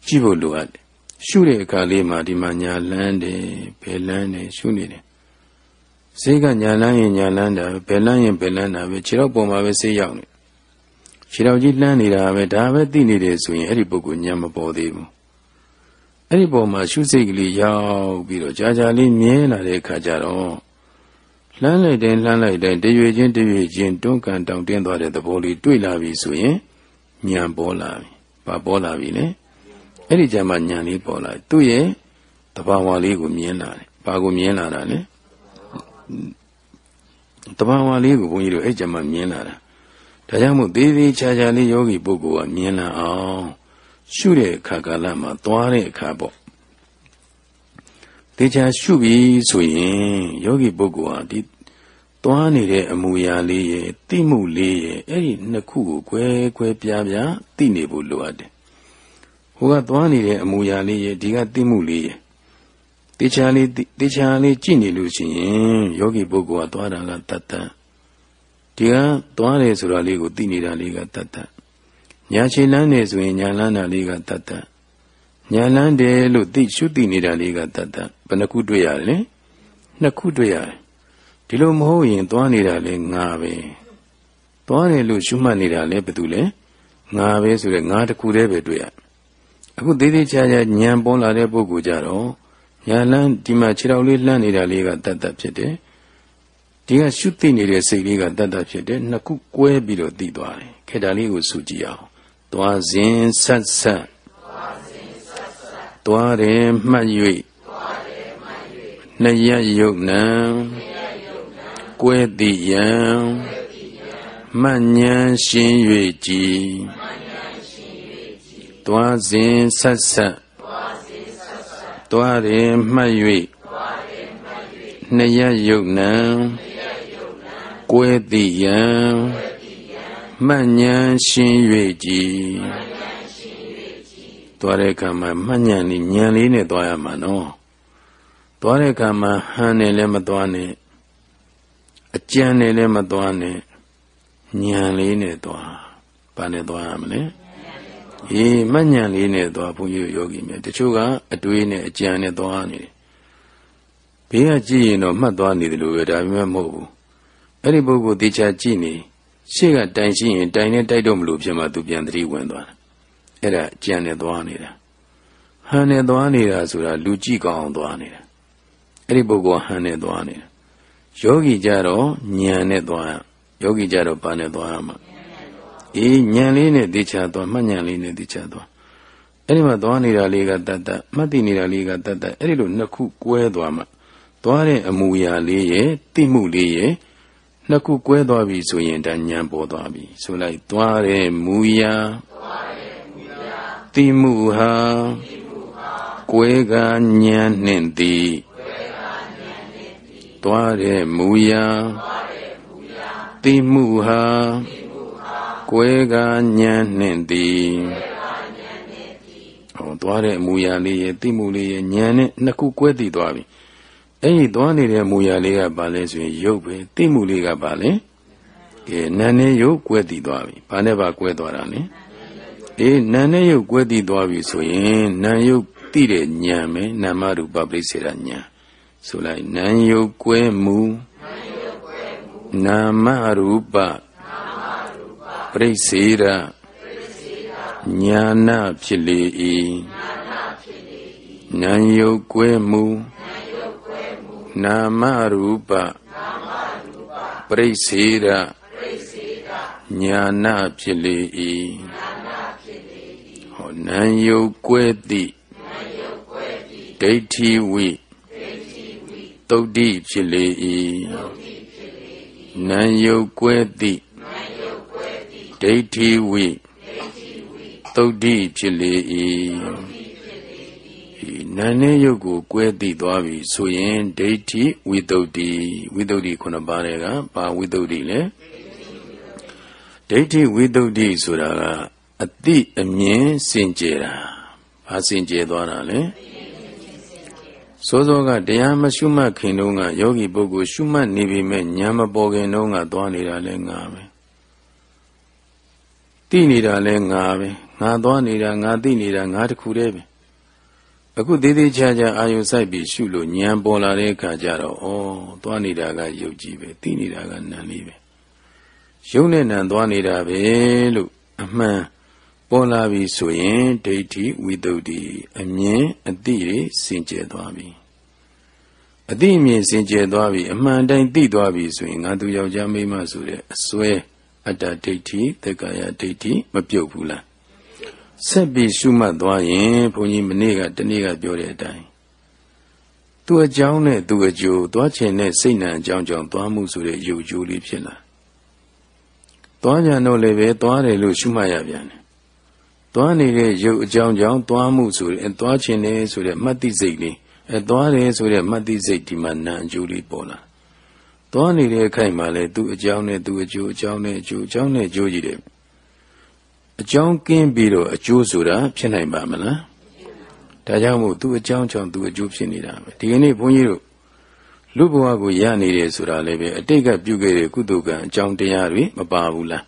ကြည့်ဖို့လိုအပ်တယ်ရှုတဲ့အခါလေးမှာဒီမှာညာလန်းတယ်ဘယ်လန်းတယ်ရှုနေတယ်စိတ်ကညာလန်းရင်ညာလန်းတာဘယ်လန်းရင်ဘယ်လန်းတာပဲခြေတော့ပုံမှာပဲစိတ်ရောက်နေ ခြေတော်ကြီးလှမ်းနေတာပဲဒါပဲသိနေတယ်ဆိုရင်အဲ့ဒီပုဂ္ဂိုလ်ညံမပေါ်သေးဘူးအဲ့ဒီပုံမှာရှုစိတ်ကလေးရောက်ပြီးတော့ကြာကြာလေးမြဲလာတဲ့အခါကျတော့လှမ်းလိုက်တယ်လှမ်းလိုက်တယ်တရွေချင်းတရွေချင်းတွန်းကန်တောင်တင်းသွားတဲ့သဘောလေးတွေ့လာပြီဆိုရင်ညံပေါ်လာပြီဘာပေါ်လာပြီလဲအဲ့ဒီကြမှာညံလေးပေါ်လာသူ့ရဲ့တဘာဝလေးကိုမြင်လာတယ်ဘာကိုမြင်လာတာလဲတဘာဝလေးကိုဘုန်းကြီးတို့အဲ့ကြမှာမြင်လာတာ ဒါကြောင့်မို့သေးသေးချာချာလေးယောဂီပုဂ္ဂိုလ်ကမြင်လာအောင်ရှုတဲ့အခါကာလမှာသွားတဲ့အခါပေါ့သေချာရှုပြီးဆိုရင်ယောဂီပုဂ္ဂိုလ်ဟာဒီသွားနေတဲ့အမူအရာလေးရဲ့တိမှုလေးရဲ့အဲ့ဒီနှစ်ခုကို꿰 꿰ပြားပြားသိနေဖို့လိုအပ်တယ်ဟိုကသွားနေတဲ့အမူအရာလေးရဲ့ဒီကတိမှုလေးရဲ့တတေချာလေးတေချာလေးကြည့်နေလို့ရှိရင်ယောဂီပုဂ္ဂိုလ်ကသွားတာကတတ်တတ် ဒီကသွားတယ်ဆိုတာလေးကိုသိနေတာလေးကတတ်တတ်ညာခြေလန်းနေဆိုရင်ညာလန်းတာလေးကတတ်တတ်ညာလန်းတယ်လို့သိရှုသိနေတာလေးကတတ်တတ်ဘယ်နှခုတွေ့ရတယ်လဲနှစ်ခုတွေ့ရတယ်ဒီလိုမဟုတ်ရင်သွားနေတာလဲငါပဲသွားတယ်လို့ရှုမှတ်နေတာလဲဘာတူလဲငါပဲဆိုတဲ့ငါတစ်ခုတည်းပဲတွေ့ရအခုသေးသေးချာချာညံပေါ်လာတဲ့ပုဂ္ဂိုလ်ကြတော့ညာလန်းဒီမှာခြေတော်လေးလှမ်းနေတာလေးကတတ်တတ်ဖြစ်တယ် ဒီကရှုသိနေတဲ့စိတ်လေးကတတ်တတ်ဖြစ်တယ်နှစ်ခုကွဲပြီးတော့သိသွားတယ်ခေတ္တလေးကိုစုကြည့်အောင်သွားစဉ်ဆက်ဆက်သွားတယ်မှတ်၍နှစ်ရယုတ်နံကွဲတိယံမှတ်ဉဏ်ရှင်၍ကြည်သွားစဉ်ဆက်ဆက်သွားတယ်မှတ်၍နှစ်ရယုတ်နံ ကွဲတိယံမှတ်ဉဏ်ရှင်၍ကြည်သွားတဲ့အခါမှာမှတ်ဉဏ်လေးဉာဏ်လေးနဲ့သွားရမှာနော်သွားတဲ့အခါမှာဟန်နဲ့လည်းမသွားနဲ့အကြံနဲ့လည်းမသွားနဲ့ဉာဏ်လေးနဲ့သွားဘာနဲ့သွားရမလဲအေးမှတ်ဉာဏ်လေးနဲ့သွားဘုန်းကြီးယောဂီမြတ်တချို့ကအတွေးနဲ့အကြံနဲ့သွားနေတယ်ဘေးကကြည့်ရင်တော့မှတ်သွားနေတယ်လို့ပဲဒါပေမဲ့မဟုတ်ဘူး အဲ့ဒီပုဂ္ဂိုလ်တေချာကြည့်နေရှေ့ကတိုင်ရှိရင်တိုင်နဲ့တိုက်တော့မလို့ဖြစ်မှသူပြန်သတိဝင်သွားတယ်အဲ့ဒါကြံနဲ့သွားနေတာဟန်နဲ့သွားနေတာဆိုတာလူကြည့်ကောင်းအောင်သွားနေတာအဲ့ဒီပုဂ္ဂိုလ်ဟန်နဲ့သွားနေတာယောဂီကြတော့ဉာဏ်နဲ့သွားရယောဂီကြတော့ဘာနဲ့သွားရမှာအေးဉာဏ်လေးနဲ့သိချသွားမှတ်ဉာဏ်လေးနဲ့သိချသွားအဲ့ဒီမှာသွားနေတာလေးကတတ်တတ်မှတ်သိနေတာလေးကတတ်တတ်အဲ့ဒီလိုနှစ်ခုကွဲသွားမှသွားတဲ့အမူအရာလေးရဲ့သိမှုလေးရဲ့ နှစ်ခုကွဲသွားပြီဆိုရင်ဒါဉာဏ်ပေါ်သွားပြီဆိုလိုက်သွားတဲ့မူအရာသိမှုဟာကွဲကဉာဏ်နှင့်သည်သွားတဲ့မူရာသိမှုဟာကွဲကဉာဏ်နှင့်သည်ဟောသွားတဲ့မူရာလေးရဲ့သိမှုလေးရဲ့ဉာဏ်နဲ့နှစ်ခုကွဲတည်သွားပြီ အဲ့ဒီသွားနေတဲ့မူရာလေးကဘာလဲဆိုရင်ရုပ်ပဲသိမှုလေးကဘာလဲကဲနာနဲ့ရုပ်ကွဲတည်သွားပြီဘာနဲ့ပါကွဲသွားတာလဲအေးနာနဲ့ရုပ်ကွဲတည်သွားပြီဆိုရင်နာရုပ်သိတဲ့ဉာဏ်ပဲနာမရူပပရိစ္ဆေရဉာဏ်ဆိုလိုက်နာယုတ်ကွဲမှုနာမရူပပရိစေရညာနာဖြစ်လေ၏နာယုတ်ကွဲမှု နာမရူပပရိစေရညာနာဖြစ်လေ၏ဟောနာယုတ်ကွဲတိဒိဋ္ဌိဝိသုတ်တိဖြစ်လေ၏နာယုတ်ကွဲတိဒိဋ္ဌိဝိသုတ်တိဖြစ်လေ၏ နာနဲ့ယုတ်ကိုကွဲသိသွားပြီဆိုရင်ဒိဋ္ဌိဝိသုဒ္ဓိဝိသုဒ္ဓိခုနှစ်ပါးတွေကဘာဝိသုဒ္ဓိလဲဒိဋ္ဌိဝိသုဒ္ဓိဆိုတာကအတိအမြင်စင်ကြယ်တာဘာစင်ကြယ်သွားတာလဲစောစောကတရားမရှုမှတ်ခင်တုန်းကယောဂီပုဂ္ဂိုလ်ရှုမှတ်နေပြီမဲ့ဉာဏ်မပေါ်ခင်တုန်းကသွားနေတာလဲငါပဲသိနေတာလဲငါပဲငါသွားနေတာငါသိနေတာငါတခုတည်းပဲ အခုသေးသေးချာချာအာယုစိုက်ပြီးရှုလို့ဉာဏ်ပေါ်လာတဲ့အခါကျတော့ဩသွားနေတာကယုတ်ကြည်ပဲသိနေတာကနံလေးပဲယုံနဲ့နံသွားနေတာပဲလို့အမှန်ပေါ်လာပြီဆိုရင်ဒိဋ္ဌိဝိတုဒ္ဓိအမြင်အတိတွေစင်ကြယ်သွားပြီအတိအမြင်စင်ကြယ်သွားပြီအမှန်တိုင်းသိသွားပြီဆိုရင်ငါသူယောက်ျားမိန်းမဆိုတဲ့အစွဲအတ္တဒိဋ္ဌိသက္ကာယဒိဋ္ဌိမပြုတ်ဘူးလား ဆက်ပြီးရှုမှတ်သွားရင်ဘုန်းကြီးမနေ့ကတနေ့ကပြောတဲ့အတိုင်းသူအကြောင်းနဲ့သူအကျိုးသွားခြင်းနဲ့စိတ်နှံအကြောင်းကြောင့်သွားမှုဆိုတဲ့ယုတ်ကျိုးလေးဖြစ်လာသွားကြတော့လည်းပဲသွားတယ်လို့ရှုမှတ်ရပြန်တယ်သွားနေတဲ့ရုပ်အကြောင်းကြောင့်သွားမှုဆိုတဲ့သွားခြင်းနဲ့ဆိုတဲ့မှတ်သိစိတ်လေးအဲသွားတယ်ဆိုတဲ့မှတ်သိစိတ်ဒီမှာနာအကျိုးလေးပေါ်လာသွားနေတဲ့အခိုက်မှာလဲသူ့အကြောင်းနဲ့သူ့အကျိုးအကြောင်းနဲ့အကျိုးအကြောင်းနဲ့အကျိုးကြီးတယ် အကြောင်းကင်းပြီးတော့အကျိုးဆိုတာဖြစ်နိုင်ပါမလားဒါကြောင့်မို့သူအကြောင်းကြောင့်သူအကျိုးဖြစ်နေတာပဲဒီကနေ့ဘုန်းကြီးတို့လူဘဝကိုရနေတယ်ဆိုတာလည်းပဲအတိတ်ကပြုခဲ့တဲ့ကုသိုလ်ကံအကြောင်းတရားတွေမပါဘူးလား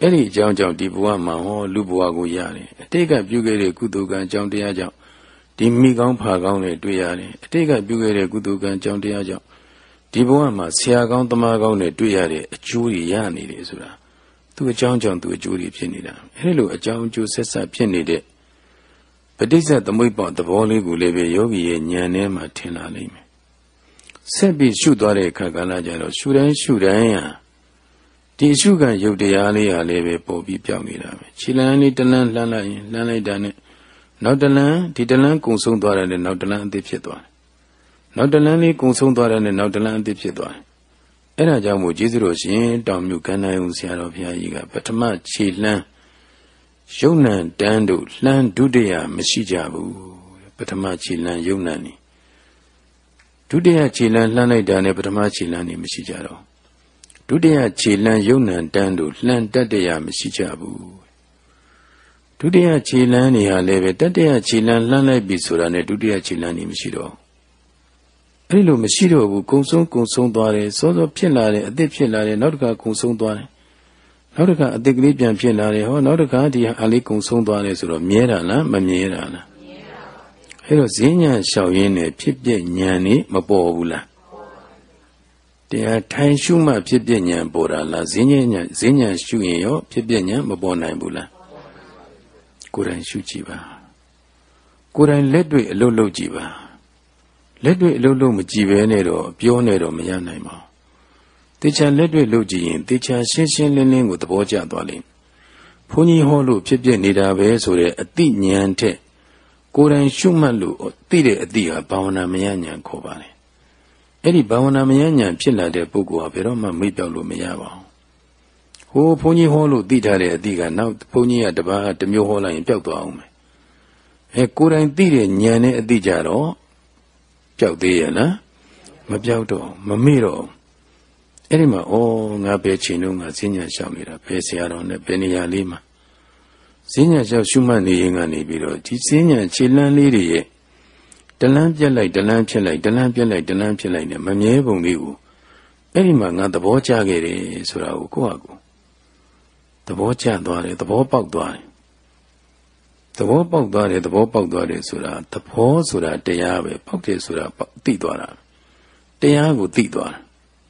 အဲ့ဒီအကြောင်းကြောင့်ဒီဘဝမှာဟောလူဘဝကိုရတယ်အတိတ်ကပြုခဲ့တဲ့ကုသိုလ်ကံအကြောင်းတရားကြောင့်ဒီမိကောင်းဖာကောင်းနဲ့တွေ့ရတယ်အတိတ်ကပြုခဲ့တဲ့ကုသိုလ်ကံအကြောင်းတရားကြောင့်ဒီဘဝမှာဆရာကောင်းတမကောင်းနဲ့တွေ့ရတဲ့အကျိုးတွေရနေတယ်ဆိုတာ သူအကြောင်းကြောင့်သူအကျိုးတွေဖြစ်နေတာအဲဒီလိုအကြောင်းအကျိုးဆက်ဆက်ဖြစ်နေတဲ့ပဋိစ္စသမုပ္ပါသဘောလေးကိုလည်းပဲယောဂီရဲ့ဉာဏ်ထဲမှာထင်လာလိမ့်မယ်ဆက်ပြီးရှုသွားတဲ့အခါကလည်းကြတော့ရှုတိုင်းရှုတိုင်းဟာဒီရှုခံရုပ်တရားလေးဟာလည်းပဲပေါ်ပြီးပြောင်းနေတာပဲခြေလမ်းလေးတလန်းလှမ်းလိုက်ရင်လှမ်းလိုက်တာနဲ့နောက်တလန်းဒီတလန်းကုံဆုံးသွားတယ်နဲ့နောက်တလန်းအသစ်ဖြစ်သွားတယ်နောက်တလန်းလေးကုံဆုံးသွားတယ်နဲ့နောက်တလန်းအသစ်ဖြစ်သွားတယ် အဲ့ဒါကြောင့်မို့ကျေးဇူးတော်ရှင်တောင်မြုကန္နာယုံဆရာတော်ဘုရားကြီးကပထမခြေလှမ်းယုံနံတန်းတို့လှမ်းဒုတိယမရှိကြဘူးပထမခြေလှမ်းယုံနံနေဒုတိယခြေလှမ်းလှမ်းလိုက်တာနဲ့ပထမခြေလှမ်းနေမရှိကြတော့ဒုတိယခြေလှမ်းယုံနံတန်းတို့လှမ်းတတ္တရမရှိကြဘူးဒုတိယခြေလှမ်းနေဟာလည်းပဲတတ္တရခြေလှမ်းလှမ်းလိုက်ပြီဆိုတာနဲ့ဒုတိယခြေလှမ်းနေမရှိတော့ အဲ့လိုမရှိတော့ဘူးကုံဆုံးကုံဆုံးသွားတယ်စောစောဖြစ်လာတယ်အသစ်ဖြစ်လာတယ်နောက်တစ်ခါကုံဆုံးသွားတယ်နောက်တစ်ခါအသစ်ကလေးပြန်ဖြစ်လာတယ်ဟောနောက်တစ်ခါဒီအလေးကုံဆုံးသွားတယ်ဆိုတော့မြဲတာလားမမြဲတာလားအဲ့တော့ဈဉ္ညာလျှောက်ရင်းနဲ့ဖြစ်ပြဉာဏ်นี่မပေါ်ဘူးလားတရားထိုင်ရှုမှဖြစ်ပြဉာဏ်ပေါ်တာလားဈဉ္ညာဈဉ္ညာရှုရင်ရောဖြစ်ပြဉာဏ်မပေါ်နိုင်ဘူးလားကိုယ်တိုင်ရှုကြည့်ပါကိုယ်တိုင်လက်တွေ့အလုပ်လုပ်ကြည့်ပါ လက်တွေ့အလုပ်လုပ်မကြည့်ပဲနဲ့တော့ပြောနေတော့မရနိုင်ပါဘူးတေချာလက်တွေ့လုပ်ကြည့်ရင်တေချာရှင်းရှင်းလင်းလင်းကိုသဘောကျသွားလိမ့်ဘုန်းကြီးဟောလို့ဖြစ်ပြနေတာပဲဆိုတဲ့အတိညာဏ်ထက်ကိုယ်တိုင်ရှုမှတ်လို့သိတဲ့အတိဟာဘာဝနာမယဉာဏ်ခေါ်ပါလေအဲ့ဒီဘာဝနာမယဉာဏ်ဖြစ်လာတဲ့ပုဂ္ဂိုလ်ဟာဘယ်တော့မှမေ့ပြောက်လို့မရပါဘူးဟိုဘုန်းကြီးဟောလို့သိထားတဲ့အတိကနောက်ဘုန်းကြီးကတပါးတစ်မျိုးဟောလိုက်ရင်ပျောက်သွားအောင်မယ်အဲကိုယ်တိုင်သိတဲ့ဉာဏ်နဲ့အတိကြတော့ ပျောက်သေးရဲ့လားမပျောက်တော့မမေ့တော့အဲ့ဒီမှာဩငါပဲချိန်တော့ငါစဉ္ညာလျှောက်နေတာဘယ်ဆရာတော်နဲ့ဘယ်နေရာလေးမှာစဉ္ညာလျှောက်ရှုမှတ်နေရင်ကနေပြီးတော့ဒီစဉ္ညာခြေလန်းလေးတွေရဲ့တလန်းပြက်လိုက်တလန်းဖြစ်လိုက်တလန်းပြက်လိုက်တလန်းဖြစ်လိုက်နဲ့မမြဲပုံလေးကိုအဲ့ဒီမှာငါသဘောကျခဲ့တယ်ဆိုတာကိုကိုယ့်ဟာကိုယ်သဘောကျသွားတယ်သဘောပေါက်သွားတယ် သဘောပေါက်သွားတယ်သဘောပေါက်သွားတယ်ဆိုတာသဘောဆိုတာတရားပဲပေါက်တယ်ဆိုတာသိသွားတာတရားကိုသိသွားတာ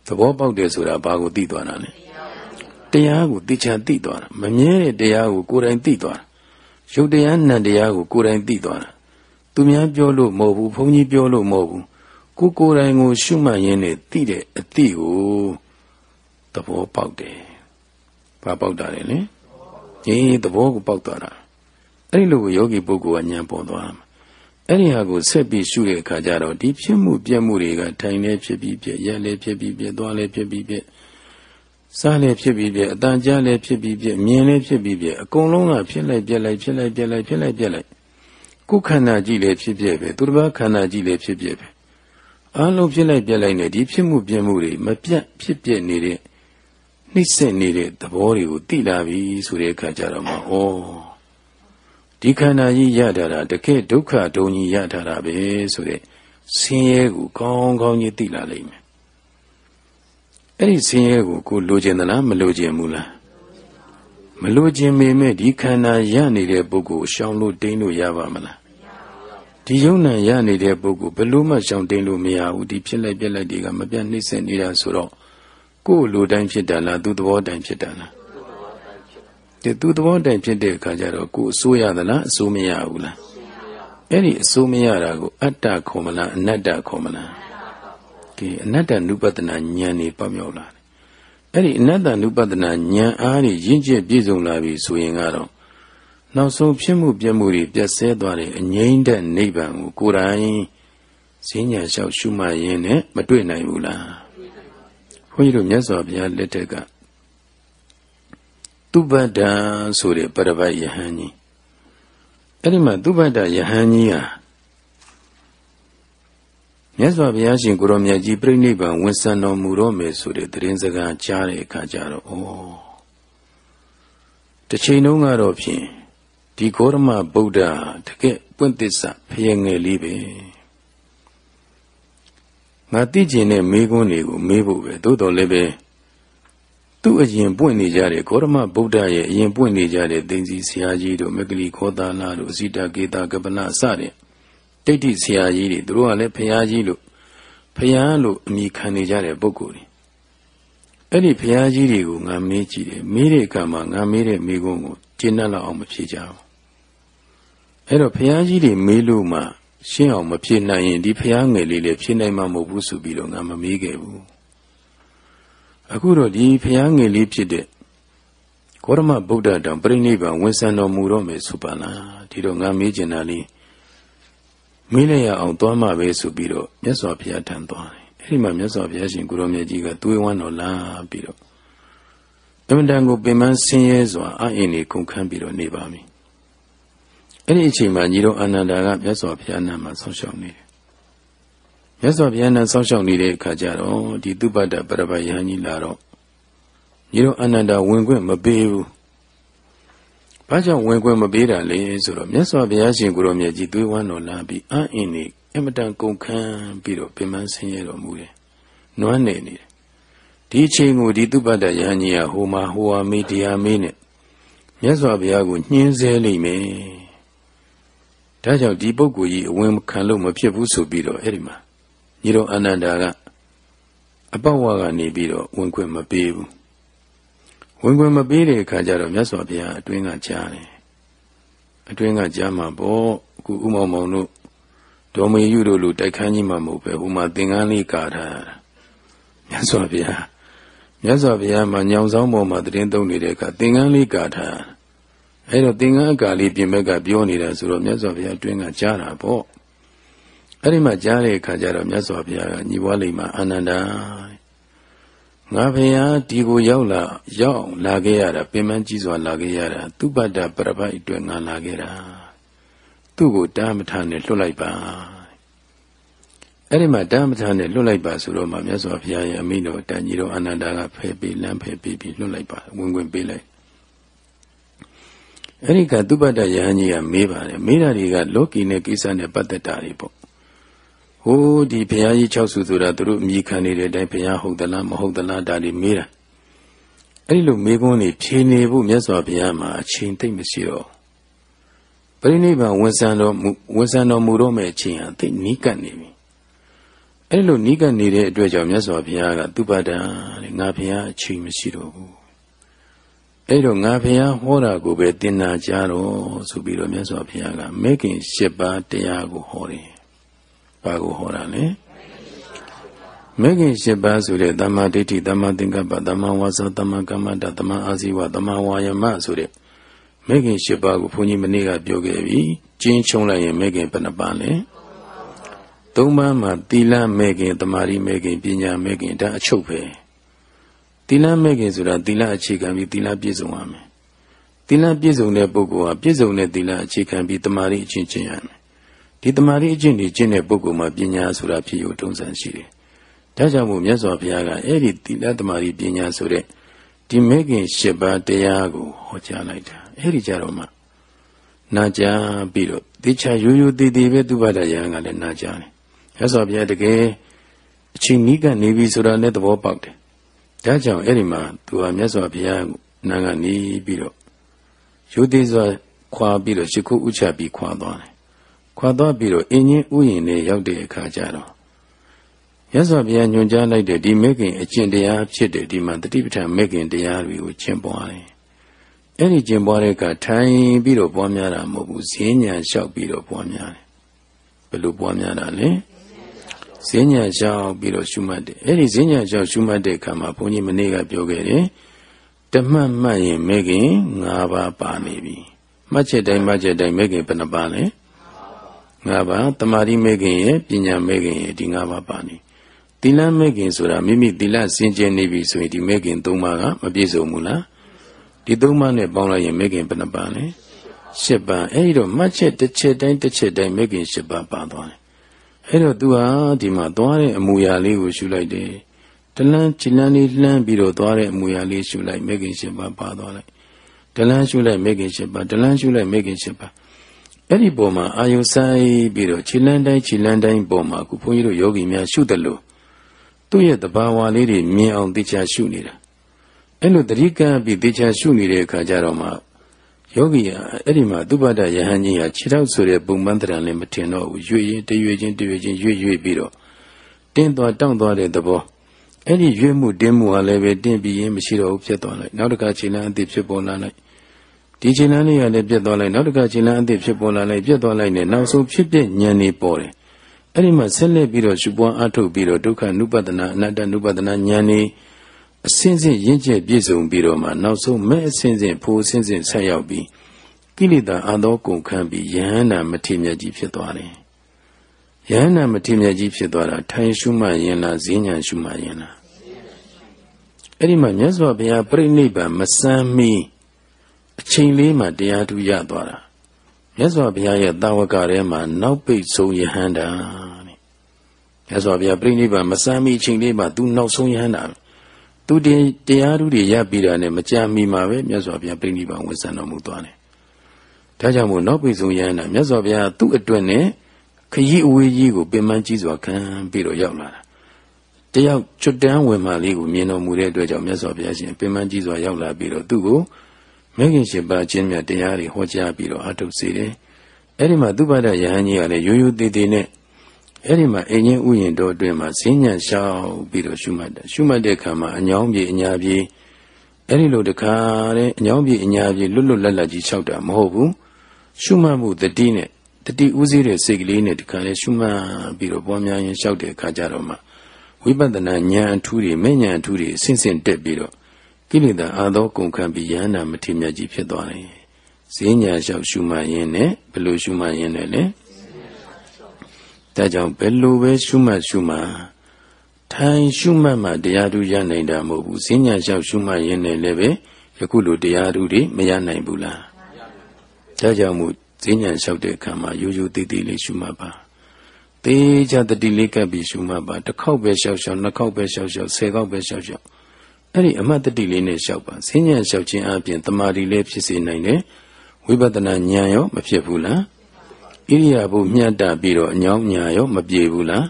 သဘောပေါက်တယ်ဆိုတာဘာကိုသိသွားတာလဲတရားကိုသိချာသိသွားတာမမြဲတဲ့တရားကိုကိုယ်တိုင်သိသွားတာရုပ်တရားနံတရားကိုကိုယ်တိုင်သိသွားတာသူများပြောလို့မဟုတ်ဘူးဘုန်းကြီးပြောလို့မဟုတ်ဘူးကိုကိုယ်တိုင်ကို ရှုမှတ်ရင်းနဲ့သိတဲ့အသိကိုသဘောပေါက်တယ်ဘာပေါက်တာလဲလေအေးသဘောကိုပေါက်သွားတာ အဲ့ဒီလိုယောဂီပုဂ္ဂိုလ်ကဉာဏ်ပေါ်သွားမှာအဲ့ဒီဟာကိုဆက်ပြီးရှုတဲ့အခါကျတော့ဒီဖြစ်မှုပြက်မှုတွေကထိုင်လဲဖြစ်ပြီးပြက်ရက်လဲဖြစ်ပြီးပြက်သွားလဲဖြစ်ပြီးပြက်စားလဲဖြစ်ပြီးပြက်အတန်ကြားလဲဖြစ်ပြီးပြက်မြင်လဲဖြစ်ပြီးပြက်အကုန်လုံးကဖြစ်လိုက်ပြက်လိုက်ဖြစ်လိုက်ပြက်လိုက်ဖြစ်လိုက်ပြက်လိုက်ကိုယ်ခန္ဓာကြည့်လဲဖြစ်ပြက်ပဲသူတစ်ပါးခန္ဓာကြည့်လဲဖြစ်ပြက်ပဲအလုံးဖြစ်လိုက်ပြက်လိုက်နေဒီဖြစ်မှုပြက်မှုတွေမပြတ်ဖြစ်ပြက်နေတဲ့နှိမ့်ဆက်နေတဲ့သဘောတွေကိုသိလာပြီဆိုတဲ့အခါကျတော့မှဩ ဒီခန္ဓာကြီးရတာတာတကယ်ဒုက္ခဒုံကြီးရတာတာပဲဆိုတဲ့ဆင်းရဲကိုကောင်းကောင်းကြီးသိလာလိမ့်မယ်အဲ့ဒီဆင်းရဲကိုကိုလိုချင်သလားမလိုချင်ဘူးလားမလိုချင်ပေမဲ့ဒီခန္ဓာရနေတဲ့ပုဂ္ဂိုလ်ရှောင်လို့တိမ့်လို့ရပါမလားဒီယုံနာရနေတဲ့ပုဂ္ဂိုလ်ဘယ်လို့မှရှောင်တိမ့်လို့မရဘူးဒီဖြစ်လိုက်ပြက်လိုက်တွေကမပြတ်နှိမ့်ဆက်နေတာဆိုတော့ကိုယ်လိုတိုင်းဖြစ်တာလားသူသဘောတိုင်းဖြစ်တာလား ဒီသူသဘောတိုင်ဖြစ်တဲ့အခါကျတော့ကိုယ်အစိုးရသလားအစိုးမရဘူးလားအဲ့ဒီအစိုးမရတာကိုအတ္တခေါ်မလားအနတ္တခေါ်မလားဒီအနတ္တနုပဒနာဉာဏ်နေပေါက်မြောက်လာတယ်အဲ့ဒီအနတ္တနုပဒနာဉာဏ်အားဖြင့်ရင့်ကျက်ပြည့်စုံလာပြီဆိုရင်ကတော့နောက်ဆုံးဖြစ်မှုပြမှုတွေပြတ်ဆဲသွားတဲ့အငြိမ့်တဲ့နိဗ္ဗာန်ကိုကိုယ်တိုင်ဈဉ္ညာလျှောက်ရှုမှတ်ရင်းနဲ့မတွေ့နိုင်ဘူးလားဘုန်းကြီးတို့မြတ်စွာဘုရားလက်ထက်က သူပတ္တဆိုတဲ့ပရပတ်ယဟန်ကြီးအဲ့ဒီမှာသူပတ္တယဟန်ကြီးဟာမြတ်စွာဘုရားရှင်ကိုရောမြတ်ကြီးပြိဋိဘံဝန်ဆံတော်မူတော့မယ်ဆိုတဲ့သတင်းစကားကြားတဲ့အခါကျတော့ဩတစ်ချိန်လုံးကတော့ဖြင့်ဒီဂေါရမဗုဒ္ဓတကယ်ပပွင့်သစ္စာဖယငယ်လေးပဲငါသိကျင်တဲ့မေးခွန်းတွေကိုမေးဖို့ပဲသို့တော်လည်းပဲ သူ့အရင်ပွင့်နေကြတဲ့ဂေါရမဗုဒ္ဓရဲ့အရင်ပွင့်နေကြတဲ့သိင်္စီဆရာကြီးတို့မဂလိခောသာနာတို့အစိတကေတာကပနာစတဲ့တိဋ္ဌိဆရာကြီးတွေသူတို့ကလည်းဖရာကြီးလို့ဖရာလို့အမိခံနေကြတဲ့ပုဂ္ဂိုလ်တွေအဲ့ဒီဖရာကြီးတွေကိုငါမေးကြည့်တယ်မေးတဲ့အခါမှာငါမေးတဲ့မေးခွန်းကိုကျင့်တတ်လောက်အောင်မဖြေကြဘူးအဲ့တော့ဖရာကြီးတွေမေးလို့မှရှင်းအောင်မဖြေနိုင်ရင်ဒီဖရာငယ်လေးလည်းဖြေနိုင်မှာမဟုတ်ဘူးဆိုပြီးတော့ငါမမေးခဲ့ဘူး အခုတော့ဒီဖရာငယ်လေးဖြစ်တဲ့ကောရမဗုဒ္ဓတောင်ပြိဋိဘံဝန်ဆံတော်မူတော့မယ်ဆိုပါလားဒီတော့ငါမေးချင်တာလေးမေးလိုက်ရအောင်သွားမှပဲဆိုပြီးတော့မြတ်စွာဘုရားထံသွားတယ်အဲ့ဒီမှာမြတ်စွာဘုရားရှင်ကိုရောမြတ်ကြီးကတွေးဝမ်းတော်လာပြီးတော့အမှန်တန်ကိုပင်မဆင်းရဲစွာအအင်းလေးကုန်ခန်းပြီးတော့နေပါပြီအဲ့ဒီအချိန်မှာညီတော်အာနန္ဒာကမြတ်စွာဘုရားနာမှာဆောင်းရှောက်နေတယ် မြတ်စွာဘုရားနာဆောင်းရှောက်နေတဲ့အခါကျတော့ဒီသုပတ္တပရပယဟန်ကြီးလာတော့ညီတော်အာနန္ဒာဝင်ခွင့်မပေးဘူးဘာကြောင့်ဝင်ခွင့်မပေးတာလဲဆိုတော့မြတ်စွာဘုရားရှင်ကိုရောမြတ်ကြီးသွေးဝမ်းတော်လာပြီးအအင်းနေအမတန်ကုန်ခန်းပြီးတော့ပြမဆင်းရဲတော်မူတယ်။နွမ်းနေနေတယ်။ဒီအချိန်ကိုဒီသုပတ္တယဟန်ကြီးကဟိုမှာဟိုဟာမေးတရားမေးနဲ့မြတ်စွာဘုရားကိုညှင်းဆဲလိမ့်မယ်။ဒါကြောင့်ဒီပုဂ္ဂိုလ်ကြီးအဝင်ခံလို့မဖြစ်ဘူးဆိုပြီးတော့အဲ့ဒီမှာ ညီတော်အနန္ဒာကအပဝါကနေပြီးတော့ဝင်ခွင့်မပေးဘူး။ဝင်ခွင့်မပေးတဲ့အခါကျတော့မြတ်စွာဘုရားအတွင်းကကြားတယ်အတွင်းကကြားမှာပေါ့အခုဥမောင်မောင်တို့ဒေါ်မေယုတို့လူတိုက်ခန်းကြီးမှမဟုတ်ပဲဟိုမှာသင်္ကန်းလေးကာထားတာမြတ်စွာဘုရားမြတ်စွာဘုရားမှာညောင်ဆောင်ပေါ်မှာတည်င်းသုံးနေတဲ့အခါသင်္ကန်းလေးကာထားအဲ့တော့သင်္ကန်းအကာလေးပြင်ဘက်ကပြောနေတာဆိုတော့မြတ်စွာဘုရားအတွင်းကကြားတာပေါ့ အဲ့ဒီမှာကြားတဲ့အခါကျတော့မြတ်စွာဘုရားကညီဝါလိမ္မာအာနန္ဒာငါဖရာဒီကိုရောက်လာရောက်လာခဲ့ရတာပင်မကြီးစွာလာခဲ့ရတာသူပတ္တပရပိုက်အတွက်ငါလာခဲ့တာသူ့ကိုတားမထနဲ့လွတ်လိုက်ပါအဲ့ဒီမှာတားမထနဲ့လွတ်လိုက်ပါဆိုတော့မှမြတ်စွာဘုရားရဲ့အမိတော်တန်ကြီးတော်အနန္ဒာကဖယ်ပေးလမ်းဖယ်ပေးပြီးလွတ်လိုက်ပါဝင်ဝင်ပေးလိုက်အဲ့ဒီကသူပတ္တယဟန်ကြီးကမေးပါတယ်မေးတာတွေကလောကီနဲ့ကိစ္စနဲ့ပတ်သက်တာတွေပေါ့ ဟိုးဒီဘုရားကြီး၆ဆူဆိုတာသူတို့အမိခံနေတဲ့အတိုင်းဘုရားဟုတ်သလားမဟုတ်သလားဒါတွေမေးတာအဲ့ဒီလိုမေးခွန်းတွေဖြေနေဖို့မြတ်စွာဘုရားမှာအချိန်သိမ့်မရှိတော့ပရိနိဗ္ဗာန်ဝန်ဆံတော်မူဝန်ဆံတော်မူတော့မဲ့အချိန်ဟာသိနီးကပ်နေပြီအဲ့လိုနီးကပ်နေတဲ့အတွက်ကြောင့်မြတ်စွာဘုရားကသူပဒံတဲ့ငါဘုရားအချိန်မရှိတော့ဘူးအဲ့တော့ငါဘုရားဟောတာကိုပဲသင်နာကြတော့ဆိုပြီးတော့မြတ်စွာဘုရားကမဲခင်၈ပါးတရားကိုဟောတယ် ဘာကိုဟောတာလဲမဂ္ဂင်၈ပါးဆိုတဲ့သမ္မာဒိဋ္ဌိသမ္မာသင်္ကပ္ပသမ္မာဝါစာသမ္မာကမ္မတာသမ္မာအာဇီဝသမ္မာဝါယမဆိုတဲ့မဂ္ဂင်၈ပါးကိုဘုန်းကြီးမနေ့ကပြောခဲ့ပြီကျင်းချုံလိုက်ရင်မဂ္ဂင်ဘယ်နှပါလဲသုံးပါးမှာသီလမဂ္ဂင်တမာရီမဂ္ဂင်ပညာမဂ္ဂင်ဒါအချုပ်ပဲသီလမဂ္ဂင်ဆိုတာသီလအခြေခံပြီးသီလပြည့်စုံရမယ်သီလပြည့်စုံတဲ့ပုဂ္ဂိုလ်ဟာပြည့်စုံတဲ့သီလအခြေခံပြီးတမာရီအချင်းချင်းရမယ် ဒီတမာရီအကျင့်တွေကျင့်တဲ့ပုဂ္ဂိုလ်မှာပညာဆိုတာဖြစ်ရတုံးစံရှိတယ်။ဒါကြောင့်မို့မြတ်စွာဘုရားကအဲ့ဒီသီလတမာရီပညာဆိုတဲ့ဒီမဲခင်၈ပါးတရားကိုဟောကြားလိုက်တာ။အဲ့ဒီကြတော့မှနာကြားပြီးတော့တေချာရိုးရိုးတည်တည်ပဲသူဘာဒယံကလည်းနာကြားတယ်။မြတ်စွာဘုရားတကယ်အချိန်နီးကနေပြီဆိုတာနဲ့သဘောပေါက်တယ်။ဒါကြောင့်အဲ့ဒီမှာသူဟာမြတ်စွာဘုရားနာကနေပြီးတော့ရိုးသေးစွာခွာပြီးတော့ရှ िख ုဥချပြီးခွာသွားတယ် ခွာသွားပြီးတော့အင်းကြီးဥယျာဉ်နဲ့ရောက်တဲ့အခါကျတော့ရသော်ဘုရားညွှန်ကြားလိုက်တဲ့ဒီမေခင်အကျင့်တရားဖြစ်တဲ့ဒီမှာတတိပဋ္ဌာန်မေခင်တရားတွေကိုကျင့်ပွားတယ်။အဲ့ဒီကျင့်ပွားတဲ့အခါထိုင်ပြီးတော့ပွားများတာမဟုတ်ဘူးဈဉ္ညာလျှောက်ပြီးတော့ပွားများတယ်။ဘယ်လိုပွားများတာလဲ။ဈဉ္ညာလျှောက်ပြီးတော့ရှုမှတ်တယ်။အဲ့ဒီဈဉ္ညာလျှောက်ရှုမှတ်တဲ့အခါမှာဘုန်းကြီးမနေ့ကပြောခဲ့တယ်။တမှတ်မှတ်ရင်မေခင်၅ပါးပါနေပြီ။မှတ်ချက်တိုင်းမှတ်ချက်တိုင်းမေခင်ဘယ်နှပါလဲ။ ၅ပါးတမာတိမေခင်ရဲ့ပညာမေခင်ရဲ့ဒီ၅ပါးပါနေသီလမေခင်ဆိုတာမိမိသီလစင်ကြယ်နေပြီဆိုရင်ဒီမေခင်၃ပါးကမပြည့်စုံဘူးလားဒီ၃ပါးနဲ့ပေါင်းလိုက်ရင်မေခင်ဘယ်နှပါလဲ၈ပါးအဲ့ဒီတော့မှတ်ချက်တစ်ချက်တိုင်းတစ်ချက်တိုင်းမေခင်၈ပါးပါသွားတယ်အဲ့တော့ तू ဟာဒီမှာသွားတဲ့အမူအရာလေးကိုရှုလိုက်တယ်တလန်းချီလန်းလေးလှမ်းပြီးတော့သွားတဲ့အမူအရာလေးရှုလိုက်မေခင်၈ပါးပါသွားလိုက်တလန်းရှုလိုက်မေခင်၈ပါးတလန်းရှုလိုက်မေခင်၈ပါး အဲ့ဒီပုံမှာအာယုဆိုင်ပြီးတော့ခြေလန်းတိုင်းခြေလန်းတိုင်းပုံမှာအခုဘုန်းကြီးတို့ယောဂီများရှုတယ်လို့သူ့ရဲ့တဘာဝလေးတွေမြင်အောင်သိချာရှုနေတာအဲ့လိုတတိကံပြီးသိချာရှုနေတဲ့အခါကျတော့မှယောဂီဟာအဲ့ဒီမှာသုဘဒယဟန်ကြီးဟာခြေထောက်ဆိုတဲ့ပုံမှန်တရံလည်းမထင်တော့ဘူးရွေ့ရင်တရွေ့ချင်းတရွေ့ချင်းရွေ့ရွေ့ပြီးတော့တင်းသွားတောင့်သွားတဲ့သဘောအဲ့ဒီရွေ့မှုတင်းမှုဟာလည်းပဲတင်းပြီးရင်မရှိတော့ဘူးဖြစ်သွားလိုက်နောက်တစ်ခါခြေလမ်းအသစ်ဖြစ်ပေါ်လာလိုက် ဒီခြေလမ်းလေးကလည်းပြတ်သွားလိုက်နောက်တစ်ခါခြေလမ်းအသစ်ဖြစ်ပေါ်လာလိုက်ပြတ်သွားလိုက်နဲ့နောက်ဆုံးဖြစ်ပြဉာဏ်နေပေါ်တယ်အဲ့ဒီမှာဆက်လက်ပြီးတော့ရှုပွားအထုတ်ပြီးတော့ဒုက္ခနုပဒနာအနတ္တနုပဒနာဉာဏ်နေအစင်းစင်းရင့်ကျက်ပြည့်စုံပြီးတော့မှနောက်ဆုံးမဲ့အစင်းစင်းဖိုးအစင်းစင်းဆက်ရောက်ပြီးကိလေသာအသောကုန်ခံပြီးယဟန္တာမထေမြတ်ကြီးဖြစ်သွားတယ်ယဟန္တာမထေမြတ်ကြီးဖြစ်သွားတာထိုင်ရှုမှရင်လားဈဉ္ညာရှုမှရင်လားအဲ့ဒီမှာမြတ်စွာဘုရားပြိဋိဘံမစမ်းမီ အချိန်လေးမှတရားထူးရသွားတာမြတ်စွာဘုရားရဲ့တာဝကထဲမှာနောက်ပိတ်ဆုံးယဟန္တာတဲ့မြတ်စွာဘုရားပြိဋိဘံမစမ်းမီအချိန်လေးမှသူနောက်ဆုံးယဟန္တာသူတရားထူးတွေရပြီးတာနဲ့မကြမီမှာပဲမြတ်စွာဘုရားပြိဋိဘံဝန်ဆံတော်မူသွားတယ်ဒါကြောင့်မို့နောက်ပိတ်ဆုံးယဟန္တာမြတ်စွာဘုရားသူ့အတွက်နဲ့ခရီးအဝေးကြီးကိုပင်ပန်းကြီးစွာခံပြီးတော့ရောက်လာတာတယောက်ချွတ်တန်းဝင်မှလေးကိုမြင်တော်မူတဲ့အတွက်ကြောင့်မြတ်စွာဘုရားရှင်ပင်ပန်းကြီးစွာရောက်လာပြီးတော့သူ့ကို မဂ္ဂင်ရှင်ပါခြင်းမြတ်တရားတွေဟောကြားပြီးတော့အထုတ်စေတယ်အဲ့ဒီမှာသူပဒယဟန်ကြီးကလည်းရိုးရိုးသေးသေးနဲ့အဲ့ဒီမှာအင်းချင်းဥယျင်တော်အတွင်းမှာဈဉ္ညာလျှောက်ပြီးတော့ရှုမှတ်တယ်ရှုမှတ်တဲ့အခါမှာအညောင်းပြေအညာပြေအဲ့ဒီလိုတခါတဲ့အညောင်းပြေအညာပြေလွတ်လွတ်လပ်လပ်ကြီးလျှောက်တာမဟုတ်ဘူးရှုမှတ်မှုတတိနဲ့တတိဥစည်းတဲ့စိတ်ကလေးနဲ့ဒီခါလေးရှုမှတ်ပြီးတော့ပွားများရင်လျှောက်တဲ့အခါကျတော့မှဝိပဿနာဉာဏ်အထူးတွေမဲ့ဉာဏ်အထူးတွေအစဉ်စဉ်တက်ပြီးတော့ ကိလေသာအာသောကုန်ခံပြီးယန္နာမထေမြတ်ကြီးဖြစ်သွားတယ်။ဈဉ္ညာလျှောက်ရှုမှတ်ရင်နဲ့ဘယ်လိုရှုမှတ်ရင်နဲ့လဲ။ဒါကြောင့်ဘယ်လိုပဲရှုမှတ်ရှုမှတ်ထိုင်ရှုမှတ်မှတရားဓုရနိုင်တာမဟုတ်ဘူး။ဈဉ္ညာလျှောက်ရှုမှတ်ရင်နဲ့လည်းပဲယခုလိုတရားဓုတွေမရနိုင်ဘူးလား။ဒါကြောင့်မို့ဈဉ္ညာလျှောက်တဲ့အခါမှာရိုးရိုးသေးသေးလေးရှုမှတ်ပါသေချာတတိလေးကပ်ပြီးရှုမှတ်ပါတစ်ခေါက်ပဲလျှောက်လျှောက်နှစ်ခေါက်ပဲလျှောက်လျှောက်ဆယ်ခေါက်ပဲလျှောက်လျှောက် အဲ့ဒီအမှတ်တတိလေးနဲ့လျှောက်ပါဆင်းရဲလျှောက်ခြင်းအပြင်တမာတိလည်းဖြစ်စေနိုင်တယ်ဝိပဿနာဉာဏ်ရောမဖြစ်ဘူးလားဣရိယာပုမြတ်တာပြီးတော့အညောင်းညာရောမပြေဘူးလား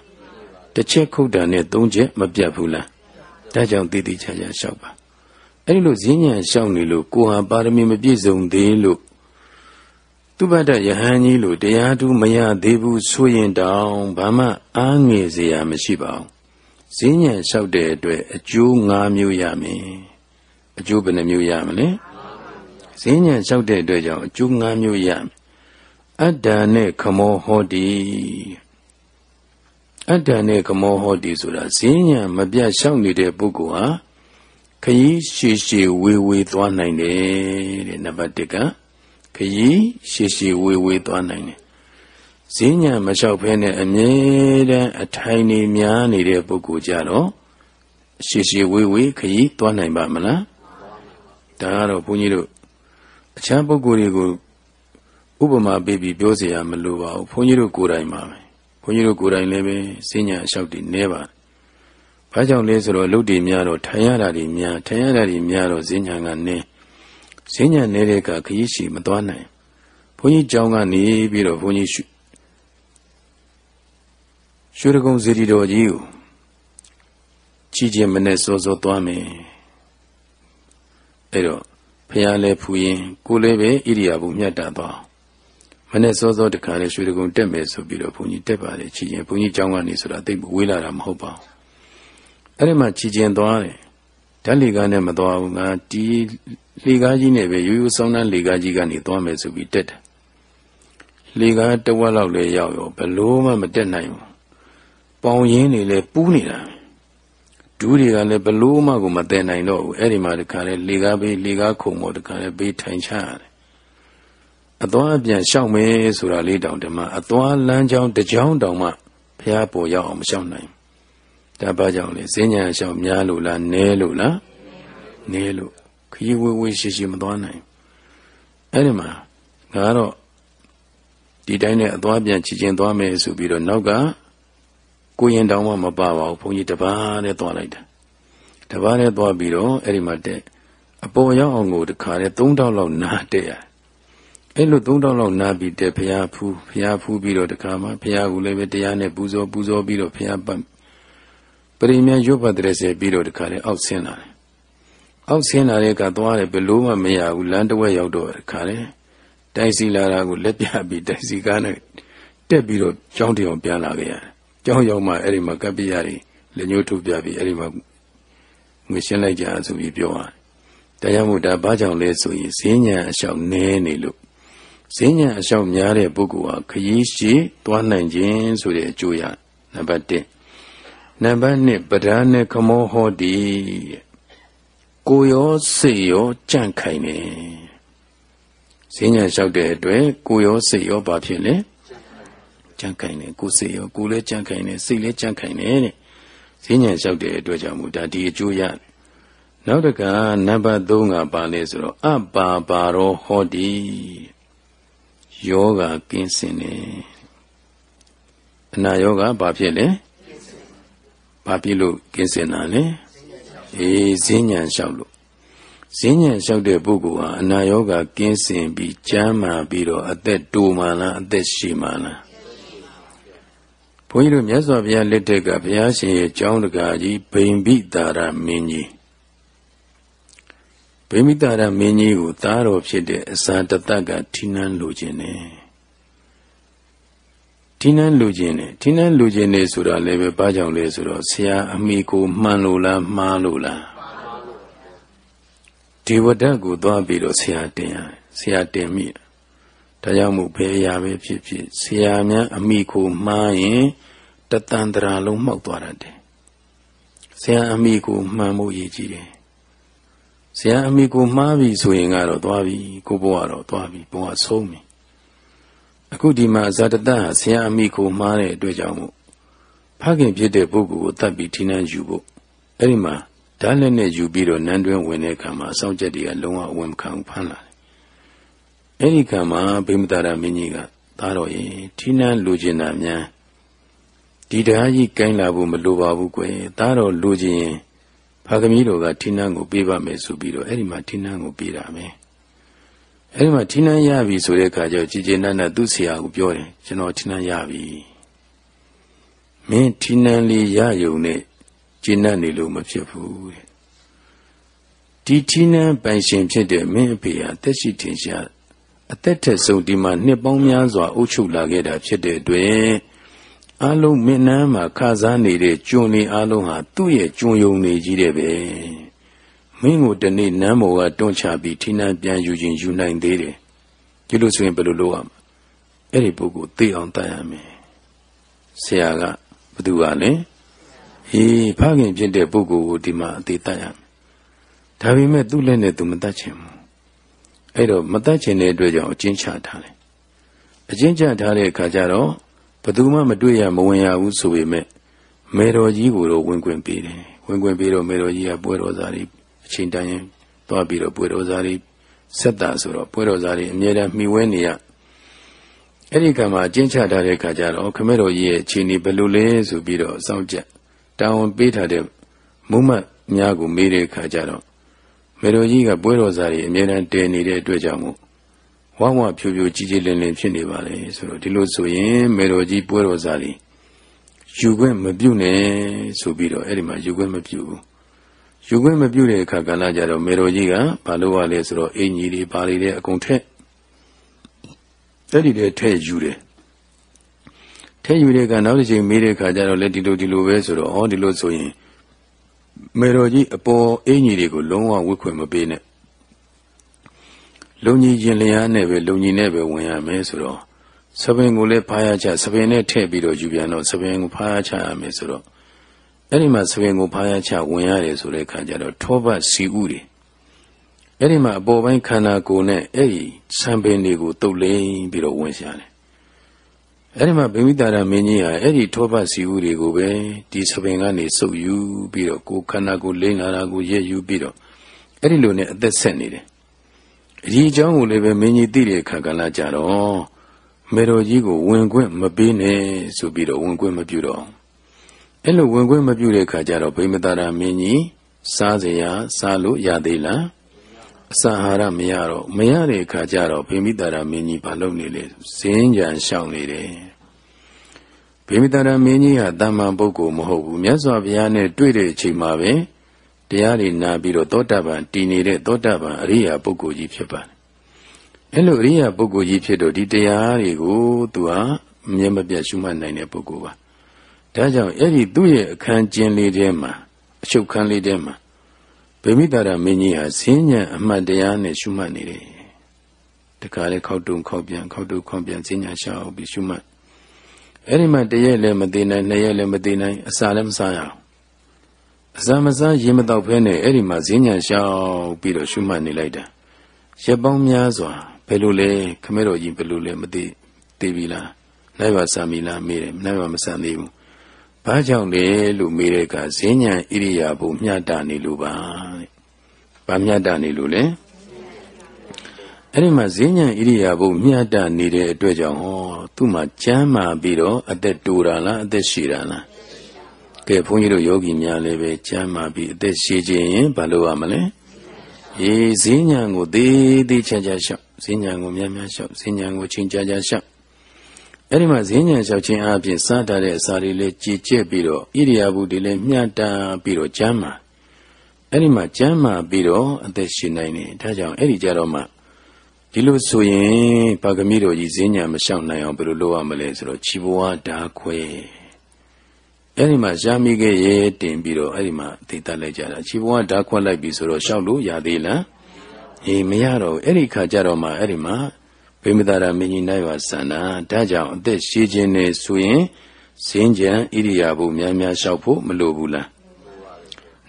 တစ်ချက်ခုတ်တာနဲ့သုံးချက်မပြတ်ဘူးလားဒါကြောင့်တည်တည်ချာချာလျှောက်ပါအဲ့ဒီလိုဈဉ္ဉံလျှောက်နေလို့ကိုဟာပါရမီမပြည့်စုံသေးလို့သူဘတ်တယဟန်ကြီးလို့တရားတူမရသေးဘူးဆိုရင်တောင်ဘာမှအားငယ်စရာမရှိပါဘူး ဈဉ္ဉံလျှောက်တဲ့အတွက်အကျိုး၅မျိုးရမယ်အကျိုးဘယ်နှမျိုးရမလဲဈဉ္ဉံလျှောက်တဲ့အတွက်ကြောင့်အကျိုး၅မျိုးရမယ်အတ္တနဲ့ခမောဟောတိအတ္တနဲ့ခမောဟောတိဆိုတာဈဉ္ဉံမပြတ်လျှောက်နေတဲ့ပုဂ္ဂိုလ်ဟာခရီးရှည်ရှည်ဝေဝေသွားနိုင်တယ်တဲ့နံပါတ်1ကခရီးရှည်ရှည်ဝေဝေသွားနိုင်တယ် ဈဉ္ညာမလျှောက်ဖဲနဲ့အမြဲတမ်းအထိုင်နေများနေတဲ့ပုဂ္ဂိုလ်ကြတော့ရှည်ရှည်ဝေဝေခရီးသွားနိုင်ပါမလားဒါကတော့ဘုန်းကြီးတို့အခြားပုဂ္ဂိုလ်တွေကိုဥပမာပေးပြီးပြောเสียမလိုပါဘူးဘုန်းကြီးတို့ကိုယ်တိုင်ပါပဲဘုန်းကြီးတို့ကိုယ်တိုင်လည်းပဲဈဉ္ညာအလျှောက်တည်နေပါဘာကြောင့်လဲဆိုတော့လုတ်တွေများတော့ထိုင်ရတာတွေများထိုင်ရတာတွေများတော့ဈဉ္ညာကနေဈဉ္ညာနေတဲ့ကခရီးရှိမသွားနိုင်ဘုန်းကြီးကျောင်းကနေပြီးတော့ဘုန်းကြီး ရွှေရကုံစေတီတော်ကြီးကိုချီချင်းမနဲ့စောစောသွားမယ်အဲ့တော့ဖះလဲဖူရင်ကိုလည်းပဲဣရိယာပုမြတ်တာသွားမနဲ့စောစောတခါလဲရွှေရကုံတက်မယ်ဆိုပြီးတော့ဘုန်းကြီးတက်ပါတယ်ချီချင်းဘုန်းကြီးကျောင်းကနေဆိုတာသိဝေးလာတာမဟုတ်ပါဘူးအဲ့ဒီမှာချီချင်းသွားတယ်ဓာတ်လီကားနဲ့မသွားဘူးငါဒီလီကားကြီးနဲ့ပဲရိုးရိုးစောင်းနှန်းလီကားကြီးကနေသွားမယ်ဆိုပြီးတက်တယ်လီကားတဝက်လောက်လဲရောက်ရောဘလို့မှမတက်နိုင်ဘူး ပေါင်ရင်းတွေလဲပူးနေတာဒူးတွေကလည်းဘလို့မှကိုမတည်နိုင်တော့ဘူးအဲ့ဒီမှာတခါလဲလီကားဘေးလီကားခုံပေါ်တခါလဲဘေးထိုင်ချရတယ်အသွားအပြန်ရှောက်မယ်ဆိုတာလေးတောင်တမအသွားလမ်းကြောင်းတကြောင်းတောင်မှဖះပေါ်ရောက်အောင်မရှောက်နိုင်ဒါဘာကြောင့်လဲဈဉ္ညာရှောက်များလို့လားနဲလို့လားနဲလို့ခရီးဝေးဝေးရှိရှိမသွားနိုင်အဲ့ဒီမှာငါတော့ဒီတိုင်းနဲ့အသွားပြန်ချီချင်းသွားမယ်ဆိုပြီးတော့နောက်က ကိုရင်တောင်မှမပါပါဘူးဘုန်းကြီးတပါးနဲ့သွားလိုက်တာတပါးနဲ့သွားပြီးတော့အဲ့ဒီမှာတက်အပေါ်ရောက်အောင်ကိုတခါနဲ့၃တောက်လောက်နားတက်ရအဲ့လိုသုံးတောင်းလောက်နားပြီးတဲ့ဘုရားဖူးဘုရားဖူးပြီးတော့တခါမှဘုရားကလည်းပဲတရားနဲ့ပူဇော်ပူဇော်ပြီးတော့ဘုရားပတ်ပရိမြတ်ရွတ်ပတ်တဲ့ဆယ်ပြီးတော့တခါလေအောက်ဆင်းလာတယ်အောက်ဆင်းလာတဲ့ကသွားတယ်ဘယ်လို့မှမရဘူးလမ်းတစ်ဝက်ရောက်တော့တခါလေတိုက်စီလာတာကိုလက်ပြပြီးတိုက်စီကားနဲ့တက်ပြီးတော့ကြောင်းတောင်ပြန်လာခဲ့ရတယ် ကြောင်းရောက်မှအဲ့ဒီမှာကပ္ပိယတွေလက်ညှိုးထုတ်ပြပြီးအဲ့ဒီမှာငွေရှင်းလိုက်ကြဆိုပြီးပြောရတယ်တရားမှုဒါဘာကြောင့်လဲဆိုရင်ဈဉ္ညာအလျှောက်နဲနေလို့ဈဉ္ညာအလျှောက်များတဲ့ပုဂ္ဂိုလ်ဟာခရီးရှိသွားနိုင်ခြင်းဆိုတဲ့အကျိုးရနံပါတ်1နံပါတ်2ပဓာနဲ့ခမောဟောတိကိုရောစိတ်ရောကြန့်ခိုင်နေဈဉ္ညာလျှောက်တဲ့အတွက်ကိုရောစိတ်ရောဘာဖြစ်လဲ ကြန့်ခိုင်နေကိုစိတ်ရောကိုလည်းကြန့်ခိုင်နေစိတ်လည်းကြန့်ခိုင်နေတဲ့ဈဉ္ညာလျှောက်တဲ့အတွက်ကြောင့်မူဒါဒီအကျိုးရတယ်နောက်တကနံပါတ်3ကပါလဲဆိုတော့အပါပါရောဟောတိယောဂကင်းစင်နေအနာယောဂဘာဖြစ်လဲဘာဖြစ်လို့ကင်းစင်တာလဲအေးဈဉ္ဉံလျှောက်လို့ဈဉ္ဉံလျှောက်တဲ့ပုဂ္ဂိုလ်ဟာအနာယောဂကင်းစင်ပြီးကျမ်းမာပြီးတော့အသက်တိုးမှလားအသက်ရှိမှလား ဘုန်းကြီးတို့မြတ်စွာဘုရားလက်ထက်ကဘုရားရှင်ရဲ့ကျောင်းတကာကြီးဗိမ္ပိတာရမင်းကြီးဗိမိတာရမင်းကြီးကိုသားတော်ဖြစ်တဲ့အစာတတကထိနှန်းလိုခြင်းနဲ့ထိနှန်းလိုခြင်းနဲ့ထိနှန်းလိုခြင်းနဲ့ဆိုတာလည်းပဲဘာကြောင့်လဲဆိုတော့ဆရာအမိကိုမှန်လို့လားမှားလို့လားဒီဝတ္တကိုသွားပြီးတော့ဆရာတင်ရဆရာတင်မိ ဒါကြောင့်မို့ဘယ်အရာပဲဖြစ်ဖြစ်ဆရာများအမိကိုမှားရင်တတန်တရာလုံးမှောက်သွားတတ်တယ်ဆရာအမိကိုမှန်ဖို့ရည်ကြီးတယ်ဆရာအမိကိုမှားပြီဆိုရင်ကတော့သွားပြီကိုဘဝတော့သွားပြီဘဝဆုံးပြီအခုဒီမှာဇာတတဟာဆရာအမိကိုမှားတဲ့အတွက်ကြောင့်မို့ဖခင်ဖြစ်တဲ့ပုဂ္ဂိုလ်ကိုတတ်ပြီးထိနှမ်းယူဖို့အဲ့ဒီမှာဓာတ်လက်နဲ့ယူပြီးတော့နန်းတွင်းဝင်တဲ့အခါမှာအဆောင်ချက်တွေကလုံးဝအဝင်မခံဘူးဖမ်းလာတယ် အဲ့ဒီကံမှာဗိမတာရမင်းကြီးကသားတော်ရင်ထိနှမ်းလူကျင်တာများဒီတရားကြီးကိုင်းလာဖို့မလိုပါဘူးကွယ်သားတော်လူကျင်ဖာသမီးတော်ကထိနှန်းကိုပေးပါမယ်ဆိုပြီးတော့အဲ့ဒီမှာထိနှန်းကိုပေးတာပဲအဲ့ဒီမှာထိနှန်းရပြီဆိုတဲ့အခါကျတော့ကြည်ကျနန်းနဲ့သူ့ဆရာကိုပြောတယ်ကျွန်တော်ထိနှန်းရပြီမင်းထိနှန်းလေးရယုံနဲ့ကျင့်နေလို့မဖြစ်ဘူးတဲ့ဒီထိနှန်းပိုင်ရှင်ဖြစ်တဲ့မင်းအဖေဟာတက်ရှိထင်ရှား အသက်ထက်ဆုံးဒီမှာနှစ်ပေါင်းများစွာအုပ်ချုပ်လာခဲ့တာဖြစ်တဲ့အတွက်အလုံးမင်းနန်းမှာခစားနေတဲ့ကျွန်းလေးအလုံးဟာသူ့ရဲ့ကျွန်းယုံနေကြီးတဲ့ပဲမင်းကိုတနေ့နန်းမော်ကတွန်းချပြီးထိနှံပြန်ယူခြင်းယူနိုင်သေးတယ်ဒီလိုဆိုရင်ဘယ်လိုလုပ်ရမလဲအဲ့ဒီပုဂ္ဂိုလ်သိအောင်တတ်ရမယ်ဆရာကဘသူကလဲဟေးဖခင်ဖြစ်တဲ့ပုဂ္ဂိုလ်ကိုဒီမှာအသေးတတ်ရမယ်ဒါပေမဲ့သူ့လက်နဲ့သူမတတ်ချင်ဘူး အဲ့တော့မတတ်ချင်တဲ့အတွက်ကြောင့်အကျဉ်းချထားတယ်အကျဉ်းချထားတဲ့အခါကျတော့ဘသူမှမတွေ့ရမဝင်ရဘူးဆိုပေမဲ့မေတော်ကြီးကိုတော့ဝင်ခွင့်ပေးတယ်ဝင်ခွင့်ပေးတော့မေတော်ကြီးကပွဲတော်သားတွေအချိန်တန်ရင်သွားပြီးတော့ပွဲတော်သားတွေဆက်တာဆိုတော့ပွဲတော်သားတွေအမြဲတမ်းမှီဝဲနေရအဲ့ဒီကံမှာအကျဉ်းချထားတဲ့ခါကျတော့ခမဲတော်ကြီးရဲ့အခြေအနေဘယ်လိုလဲဆိုပြီးတော့စောင့်ကြတောင်းပေးထားတဲ့မုံမတ်များကိုမေးတဲ့ခါကျတော့ မေတော်ကြီးကပွဲတော်သားတွေအမြဲတမ်းတည်နေတဲ့အတွက်ကြောင့်မို့ဝဝဖြူဖြူကြီးကြီးလင်းလင်းဖြစ်နေပါလေဆိုတော့ဒီလိုဆိုရင်မေတော်ကြီးပွဲတော်စားလီယူခွင့်မပြုနဲ့ဆိုပြီးတော့အဲ့ဒီမှာယူခွင့်မပြုဘူးယူခွင့်မပြုတဲ့အခါကလည်းကြတော့မေတော်ကြီးကဘာလို့ ਆ လဲဆိုတော့အင်ကြီးတွေပါလေတဲ့အကုန်ထက်အဲ့ဒီတဲ့ထဲယူတယ်ထဲယူတဲ့ကနောက်တစ်ချိန်မေးတဲ့အခါကျတော့လက်ဒီလိုဒီလိုပဲဆိုတော့ဩဒီလိုဆိုရင် မေတော်ကြီးအပေါ်အင်ကြီးတွေကိုလုံးဝဝတ်ခွင့်မပေးနဲ့လုံကြီးရင်လျားနဲ့ပဲလုံကြီးနဲ့ပဲဝင်ရမယ်ဆိုတော့သပင်ကိုလည်းဖားရချသပင်နဲ့ထည့်ပြီးတော့ယူပြန်တော့သပင်ကိုဖားရချရမယ်ဆိုတော့အဲ့ဒီမှာသပင်ကိုဖားရချဝင်ရတယ်ဆိုတဲ့အခါကျတော့ထောပတ်စီဥတွေအဲ့ဒီမှာအပေါ်ပိုင်းခန္ဓာကိုယ်နဲ့အဲ့ဒီဆံပင်တွေကိုတုပ်လိမ့်ပြီးတော့ဝင်ရှာတယ် အဲ့ဒီမှာဗိမိတာရမင်းကြီးဟာအဲ့ဒီထောပတ်စီဥတွေကိုပဲဒီသပင်ကနေစုပ်ယူပြီးတော့ကိုယ်ခန္ဓာကိုယ်လိမ့်လာတာကိုရက်ယူပြီးတော့အဲ့ဒီလိုနဲ့အသက်ဆက်နေတယ်ဒီအကြောင်းကိုလည်းပဲမင်းကြီးသိတဲ့အခါကလည်းကြတော့မေတော်ကြီးကိုဝင်ခွင့်မပေးနဲ့ဆိုပြီးတော့ဝင်ခွင့်မပြုတော့အဲ့လိုဝင်ခွင့်မပြုတဲ့အခါကျတော့ဗိမသာရမင်းကြီးစားစရာစားလို့ရသေးလား အစာအာဟာရမရတော့မရတဲ့အခါကျတော့ဗေမိတာရမင်းကြီးဘာလုပ်နေလဲဇင်းကြံရှောင်နေတယ်ဗေမိတာရမင်းကြီးဟာတမ္မာပုဂ္ဂိုလ်မဟုတ်ဘူးမြတ်စွာဘုရားနဲ့တွေ့တဲ့အချိန်မှာပဲတရားတွေနာပြီးတော့သောတာပန်တည်နေတဲ့သောတာပန်အရိယာပုဂ္ဂိုလ်ကြီးဖြစ်ပါတယ်အဲ့လိုအရိယာပုဂ္ဂိုလ်ကြီးဖြစ်တော့ဒီတရားတွေကိုသူဟာမြဲမပြတ်ရှုမှတ်နိုင်တဲ့ပုဂ္ဂိုလ်ပါဒါကြောင့်အဲ့ဒီသူ့ရဲ့အခန်းကျင်းလေးထဲမှာအချုပ်ခန်းလေးထဲမှာ ဗေမိတာရမင်းကြီးဟာဈဉ္ဉံအမှတ်တရားနဲ့ရှုမှတ်နေတယ်တခါလေခောက်တုံခောက်ပြန်ခောက်တုံခောက်ပြန်ဈဉ္ဉံရှောက်ပြီးရှုမှတ်အဲ့ဒီမှာတရက်လည်းမသေးနိုင်နှစ်ရက်လည်းမသေးနိုင်အစာလည်းမစားရအောင်အစာမစားရေမတောက်ဖဲနဲ့အဲ့ဒီမှာဈဉ္ဉံရှောက်ပြီးတော့ရှုမှတ်နေလိုက်တာရက်ပေါင်းများစွာဘယ်လိုလဲခမဲတော်ကြီးဘယ်လိုလဲမသိသိပြီလားနိုင်ပါစာမီလားမေးတယ်နိုင်ပါမဆန်သေးဘူး ဘာကြောင့်လဲလို့မေးတဲ့အခါဈဉ္ဉံဣရိယာပုမျှတနေလို့ပါတဲ့ဘာမျှတနေလို့လဲအဲ့ဒီမှာဈဉ္ဉံဣရိယာပုမျှတနေတဲ့အတွက်ကြောင့်ဟောသူ့မှာကျမ်းမာပြီးတော့အသက်တူတာလားအသက်ရှည်တာလားကဲဘုန်းကြီးတို့ယောဂီများလည်းပဲကျမ်းမာပြီးအသက်ရှည်ခြင်းရင်ဘာလို့ရမလဲအေးဈဉ္ဉံကိုသေးသေးချာချာရှောက်ဈဉ္ဉံကိုများများရှောက်ဈဉ္ဉံကိုချင်းချာချာရှောက် အဲ့ဒီမှာဈဉ္ဉံလျှောက်ခြင်းအပြင်စားထားတဲ့အစာတွေလည်းကြည်ကျက်ပြီးတော့ဣရိယာပုတွေလည်းမျှတပြီးတော့ကျမ်းမာအဲ့ဒီမှာကျမ်းမာပြီးတော့အသက်ရှင်နိုင်တယ်ဒါကြောင့်အဲ့ဒီကြတော့မှဒီလိုဆိုရင်ပါကမိတော်ကြီးဈဉ္ဉံမလျှောက်နိုင်အောင်ဘယ်လိုလုပ်ရမလဲဆိုတော့ခြိဘဝဓာခွဲအဲ့ဒီမှာရှားမိခဲ့ရဲတင်ပြီးတော့အဲ့ဒီမှာသိတတ်လိုက်ကြတာခြိဘဝဓာခွဲလိုက်ပြီဆိုတော့လျှောက်လို့ရသေးလားအေးမရတော့အဲ့ဒီခါကျတော့မှအဲ့ဒီမှာ ဗိမသာရမင်းကြီးနိုင်ပါစန္ဒာဒါကြောင့်အသက်ရှိခြင်းနဲ့ဆိုရင်စင်ကြံဣရိယာပုများများလျှောက်ဖို့မလိုဘူးလား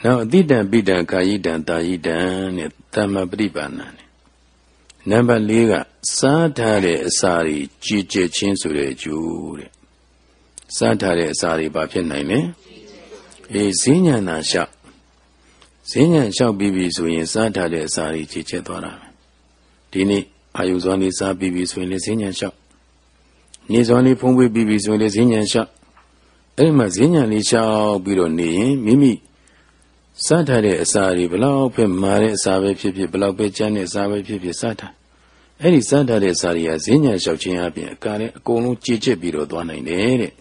နောက်အတိတံပိတံကာယိတံတာယိတံနဲ့တမ္မပရိပါဏနဲ့နံပါတ်၄ကစားထားတဲ့အစာတွေကြည်ကြဲခြင်းဆိုတဲ့အကျိုးတဲ့စားထားတဲ့အစာတွေဘာဖြစ်နိုင်လဲအေးဈဉ္ညာနာလျှောက်ဈဉ္ညာလျှောက်ပြီးပြီဆိုရင်စားထားတဲ့အစာတွေကြည်ကျဲသွားတာဒီနေ့ အာယုဇောလေးစားပြီးပြီဆိုရင်လည်းဈဉ္ဉံလျှောက်နေဇောလေးဖုံးပွေးပြီးပြီဆိုရင်လည်းဈဉ္ဉံလျှောက်အဲ့ဒီမှာဈဉ္ဉံလေးလျှောက်ပြီးတော့နေရင်မိမိစားထားတဲ့အစာတွေဘလောက်ပဲမာတဲ့အစာပဲဖြစ်ဖြစ်ဘလောက်ပဲကျန်းတဲ့အစာပဲဖြစ်ဖြစ်စားထားအဲ့ဒီစားထားတဲ့အစာတွေကဈဉ္ဉံလျှောက်ခြင်းအပြင်အကာလည်းအကုန်လုံးကြည်ကျက်ပြီးတော့သွားနိုင်တယ်တဲ့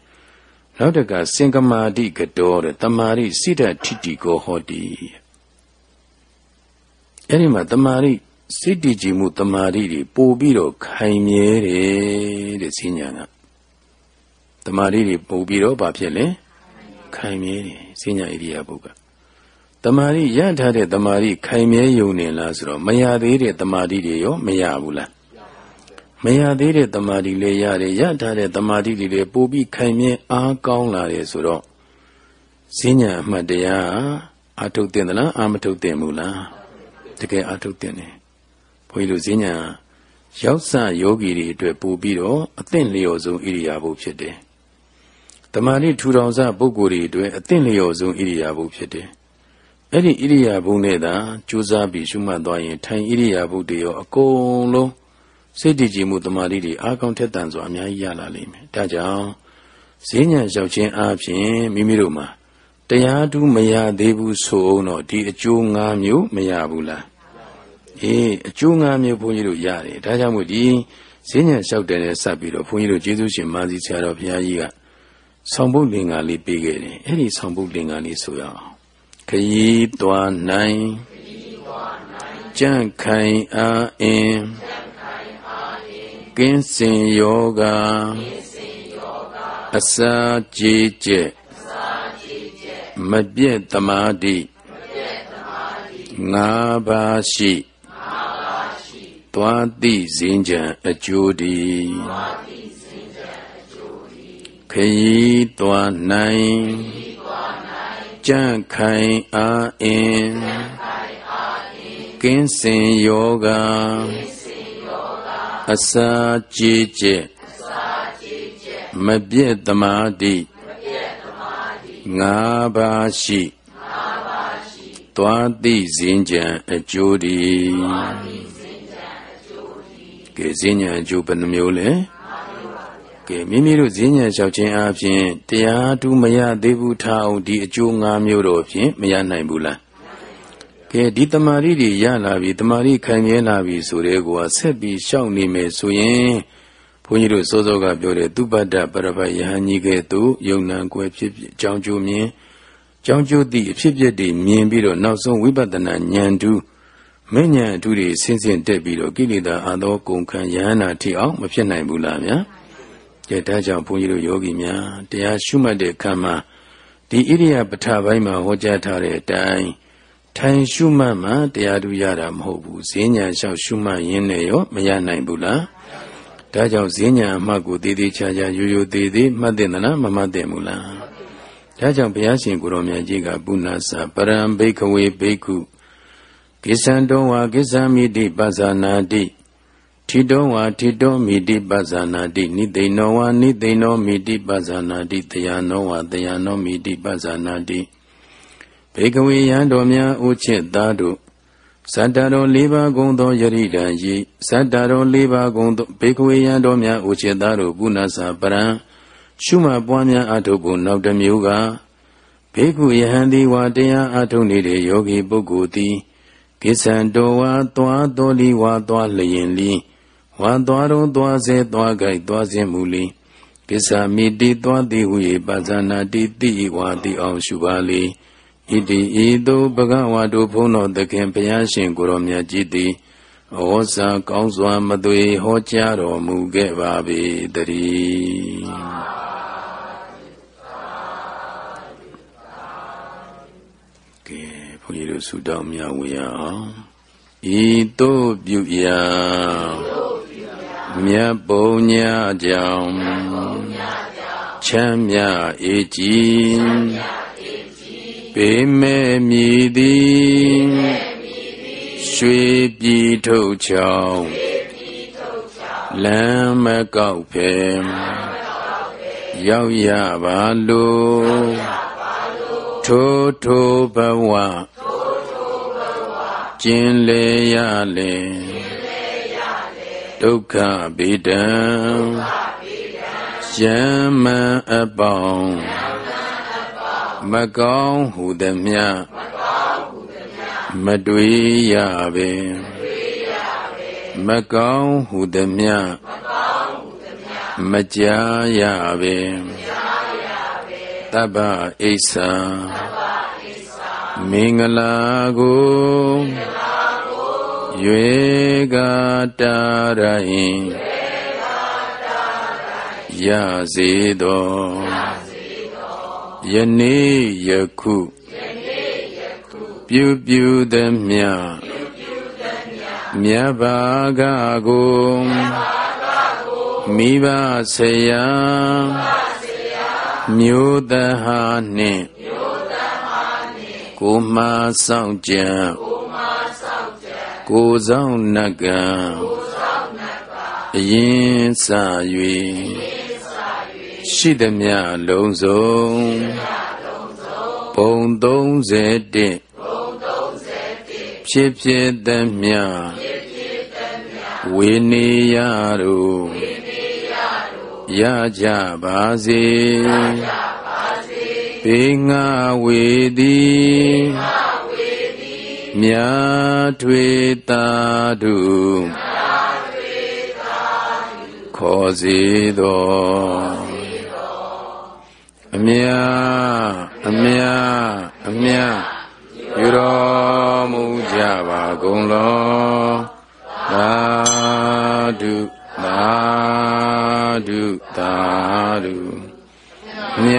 နောက်တကစင်ကမာတိကတော်တဲ့တမာရိစိတ္တထိတိကိုဟောတိအဲ့ဒီမှာတမာရိ စိတ်တည်ကြည်မှုတမာတိတွေပို့ပြီးတော့ခိုင်မြဲတယ်တဲ့ဈဉ္ညာကတမာတိတွေပို့ပြီးတော့ဘာဖြစ်လဲခိုင်မြဲတယ်ဈဉ္ညာဣရိယာပုကတမာတိရထားတဲ့တမာတိခိုင်မြဲယုံနေလားဆိုတော့မရသေးတဲ့တမာတိတွေရောမရဘူးလားမရသေးတဲ့တမာတိလည်းရတယ်ရထားတဲ့တမာတိတွေလည်းပို့ပြီးခိုင်မြဲအားကောင်းလာတယ်ဆိုတော့ဈဉ္ညာအမှတ်တရားအာထုတ်တင်သလားအာမထုတ်တင်ဘူးလားတကယ်အာထုတ်တင်တယ် ဘုန်းကြီးတို့ဈဉ္ညာရောက်စယောဂီတွေအတွက်ပို့ပြီးတော့အသင့်လျော်ဆုံးဣရိယာပုဖြစ်တယ်။တမာတိထူထောင်စပုဂ္ဂိုလ်တွေအတွက်အသင့်လျော်ဆုံးဣရိယာပုဖြစ်တယ်။အဲ့ဒီဣရိယာပုနဲ့သာကြိုးစားပြီးရှုမှတ်သွားရင်ထိုင်ဣရိယာပုတွေရောအကုန်လုံးစိတ်တည်ကြည်မှုတမာတိတွေအားကောင်းထက်သန်စွာအများကြီးရလာလိမ့်မယ်။ဒါကြောင့်ဈဉ္ညာရောက်ခြင်းအပြင်မိမိတို့မှာတရားတူးမရသေးဘူးဆိုအောင်တော့ဒီအကျိုး၅မျိုးမရဘူးလား အေးအကျိုးငါမျိုးဘုန်းကြီးတို့ရတယ်ဒါကြောင့်မို့ဒီဈဉ္ညာလျှောက်တယ်နဲ့ဆက်ပြီးတော့ဘုန်းကြီးတို့ကျေးဇူးရှင်မာစီဆရာတော်ဘုရားကြီးကဆောင်ပုတ်လင်္ကာလေးပေးခဲ့တယ်အဲ့ဒီဆောင်ပုတ်လင်္ကာလေးဆိုရအောင်ခยีသွားနိုင်ကြန့်ခိုင်အားအင်းကင်းစင်ယောဂအစာကြည်ကျက်မပြည့်တမာတိငါးပါးရှိ သွားသိစင်ကြံအကျိုးဒီခยีသွားနိုင်ကြန့်ခိုင်အားအင်းကင်းစင်ယောဂအစာကြည်ကျက်မပြည့်သမာတိငါးပါးရှိသွားသိစင်ကြံအကျိုးဒီ ကဲဈဉ္ညာအကျိုးဘယ်နှမျိုးလဲကဲမိမိတို့ဈဉ္ညာလျှောက်ခြင်းအပြင်တရားတူမရသေးဘူးထားအောင်ဒီအကျိုး၅မျိုးတော့ဖြင့်မရနိုင်ဘူးလားကကဲဒီတမာရီတွေရလာပြီတမာရီခံရလာပြီဆိုတဲ့ကွာဆက်ပြီးရှောက်နေမယ်ဆိုရင်ဘုန်းကြီးတို့စောစောကပြောတဲ့သူပတ္တပရပတ်ယဟန်ကြီးကဲ့သို့ယုံနံကွယ်ဖြစ်ဖြစ်အကြောင်းကျိုးမြင်ကြောင်းကျိုးသည့်အဖြစ်ပြက်တွေမြင်ပြီးတော့နောက်ဆုံးဝိပဿနာဉာဏ်တူ မဉ္ဇဉ်အတူတွေဆင်းဆင်းတက်ပြီးတော့ကိလေသာအသောကုန်ခံယဟနာထိအောင်မဖြစ်နိုင်ဘူးလားဗျာကဲဒါကြောင့်ဘုန်းကြီးတို့ယောဂီများတရားရှုမှတ်တဲ့ခံမှာဒီဣရိယာပဋ္ဌာပိုင်းမှာဟောကြားထားတဲ့အတိုင်းထိုင်ရှုမှတ်မှတရားတူရတာမဟုတ်ဘူးဈဉ္ညာလျှောက်ရှုမှတ်ရင်းနဲ့ရောမရနိုင်ဘူးလားဒါကြောင့်ဈဉ္ညာအမှတ်ကိုတည်တည်ချာချာရိုးရိုးသေးသေးမှတ်တဲ့သလားမမှတ်တဲ့ဘူးလားဒါကြောင့်ဘုရားရှင်ကိုရောမြတ်ကြီးကပုဏ္ဏစာပရံဘိခဝေဘိက္ခု ကိစ္ဆံတောဝါကိစ္ဆံမိတိပဇာနာတိထိတောဝါထိတောမိတိပဇာနာတိနိသိဏောဝါနိသိဏောမိတိပဇာနာတိတယနောဝါတယနောမိတိပဇာနာတိဘေကဝေယံတော်များဥချစ်သားတို့ဇတ္တတော်၄ပါးကုံသောယရိတံယိဇတ္တတော်၄ပါးကုံသောဘေကဝေယံတော်များဥချစ်သားတို့ပုဏ္ဏစာပရံရှုမှပွားများအထုပ်ကိုနောက်တစ်မျိုးကဘေကုယဟန်ဒီဝါတရားအထုပ်နေတဲ့ယောဂီပုဂ္ဂိုလ်သည် ကိစ္ဆံတော်ဝါသွားတော်လီဝါသွားလျင်လီဝါသွားတော်သွားစေသွားကြိုက်သွားခြင်းမူလီကိစ္ဆာမိတိသွားသည်ဟု၏ပါဇာနာတိတိဝါတိအောင်ရှုပါလေဣတိဤသို့ဘဂဝါတို့ဘုန်းတော်သခင်ဘုရားရှင်ကိုရောမြတ်ကြီးသည်ဩဇာကောင်းစွာမသွေဟောကြားတော်မူခဲ့ပါပေတည်း တို့ဆုတောင်းမြဝေရအောင်ဤသို့ပြုရာမြတ်ပုံညာကြောင့်ချမ်းမြအေးကြည်ပေမဲ့မြည်သည်ရွှေပြည်ထုတ်ချောင်းလမ်းမကောက်ဖဲရောက်ရပါလို့ထိုထိုဘဝ ကျင်လေရလေဒုက္ခဗေဒံယမံအပေါင်းမကောင်းဟုသည်မြမတွေ့ရပေမကောင်းဟုသည်မြမကြားရပေတဗ္ဗအိဆာ မင်္ဂလာကိုရွေကတာရင်ရစေသောယနေ့ယခုပြုပြုသည်မြမြတ်ဘာကကိုမိဘဆရာမျိုးတဟာနှင့် ကိုမှဆောင်ကြံကိုဆောင်နကံအရင်စ၍ရှိသည်မြလုံးစုံဘုံ31ဖြစ်ဖြစ်သည်မြဝေနေရတို့ရကြပါစေ ဘေငါဝေသည်မြာထွေတာတုခေါ်စေသောအမြအမြအမြယူတော်မူကြပါကုန်လောသာဓုသာဓုသာဓုမြ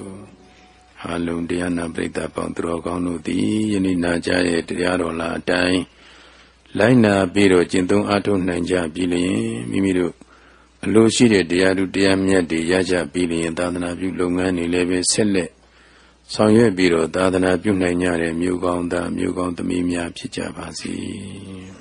အလုံးတရားနာပရိသတ်ပေါင်းသူတော်ကောင်းတို့သည်ယနေ့နာကြရဲ့တရားတော်လာအတိုင်းလိုက်နာပြီးတော့ကျင့်သုံးအားထုတ်နိုင်ကြပြီလျင်မိမိတို့အလိုရှိတဲ့တရားသူတရားမြတ်တွေရကြပြီလျင်သာသနာပြုလုပ်ငန်းတွေလည်းပဲဆက်လက်ဆောင်ရွက်ပြီးတော့သာသနာပြုနိုင်ကြတဲ့မြို့ကောင်းသားမြို့ကောင်းသမီးများဖြစ်ကြပါစေ။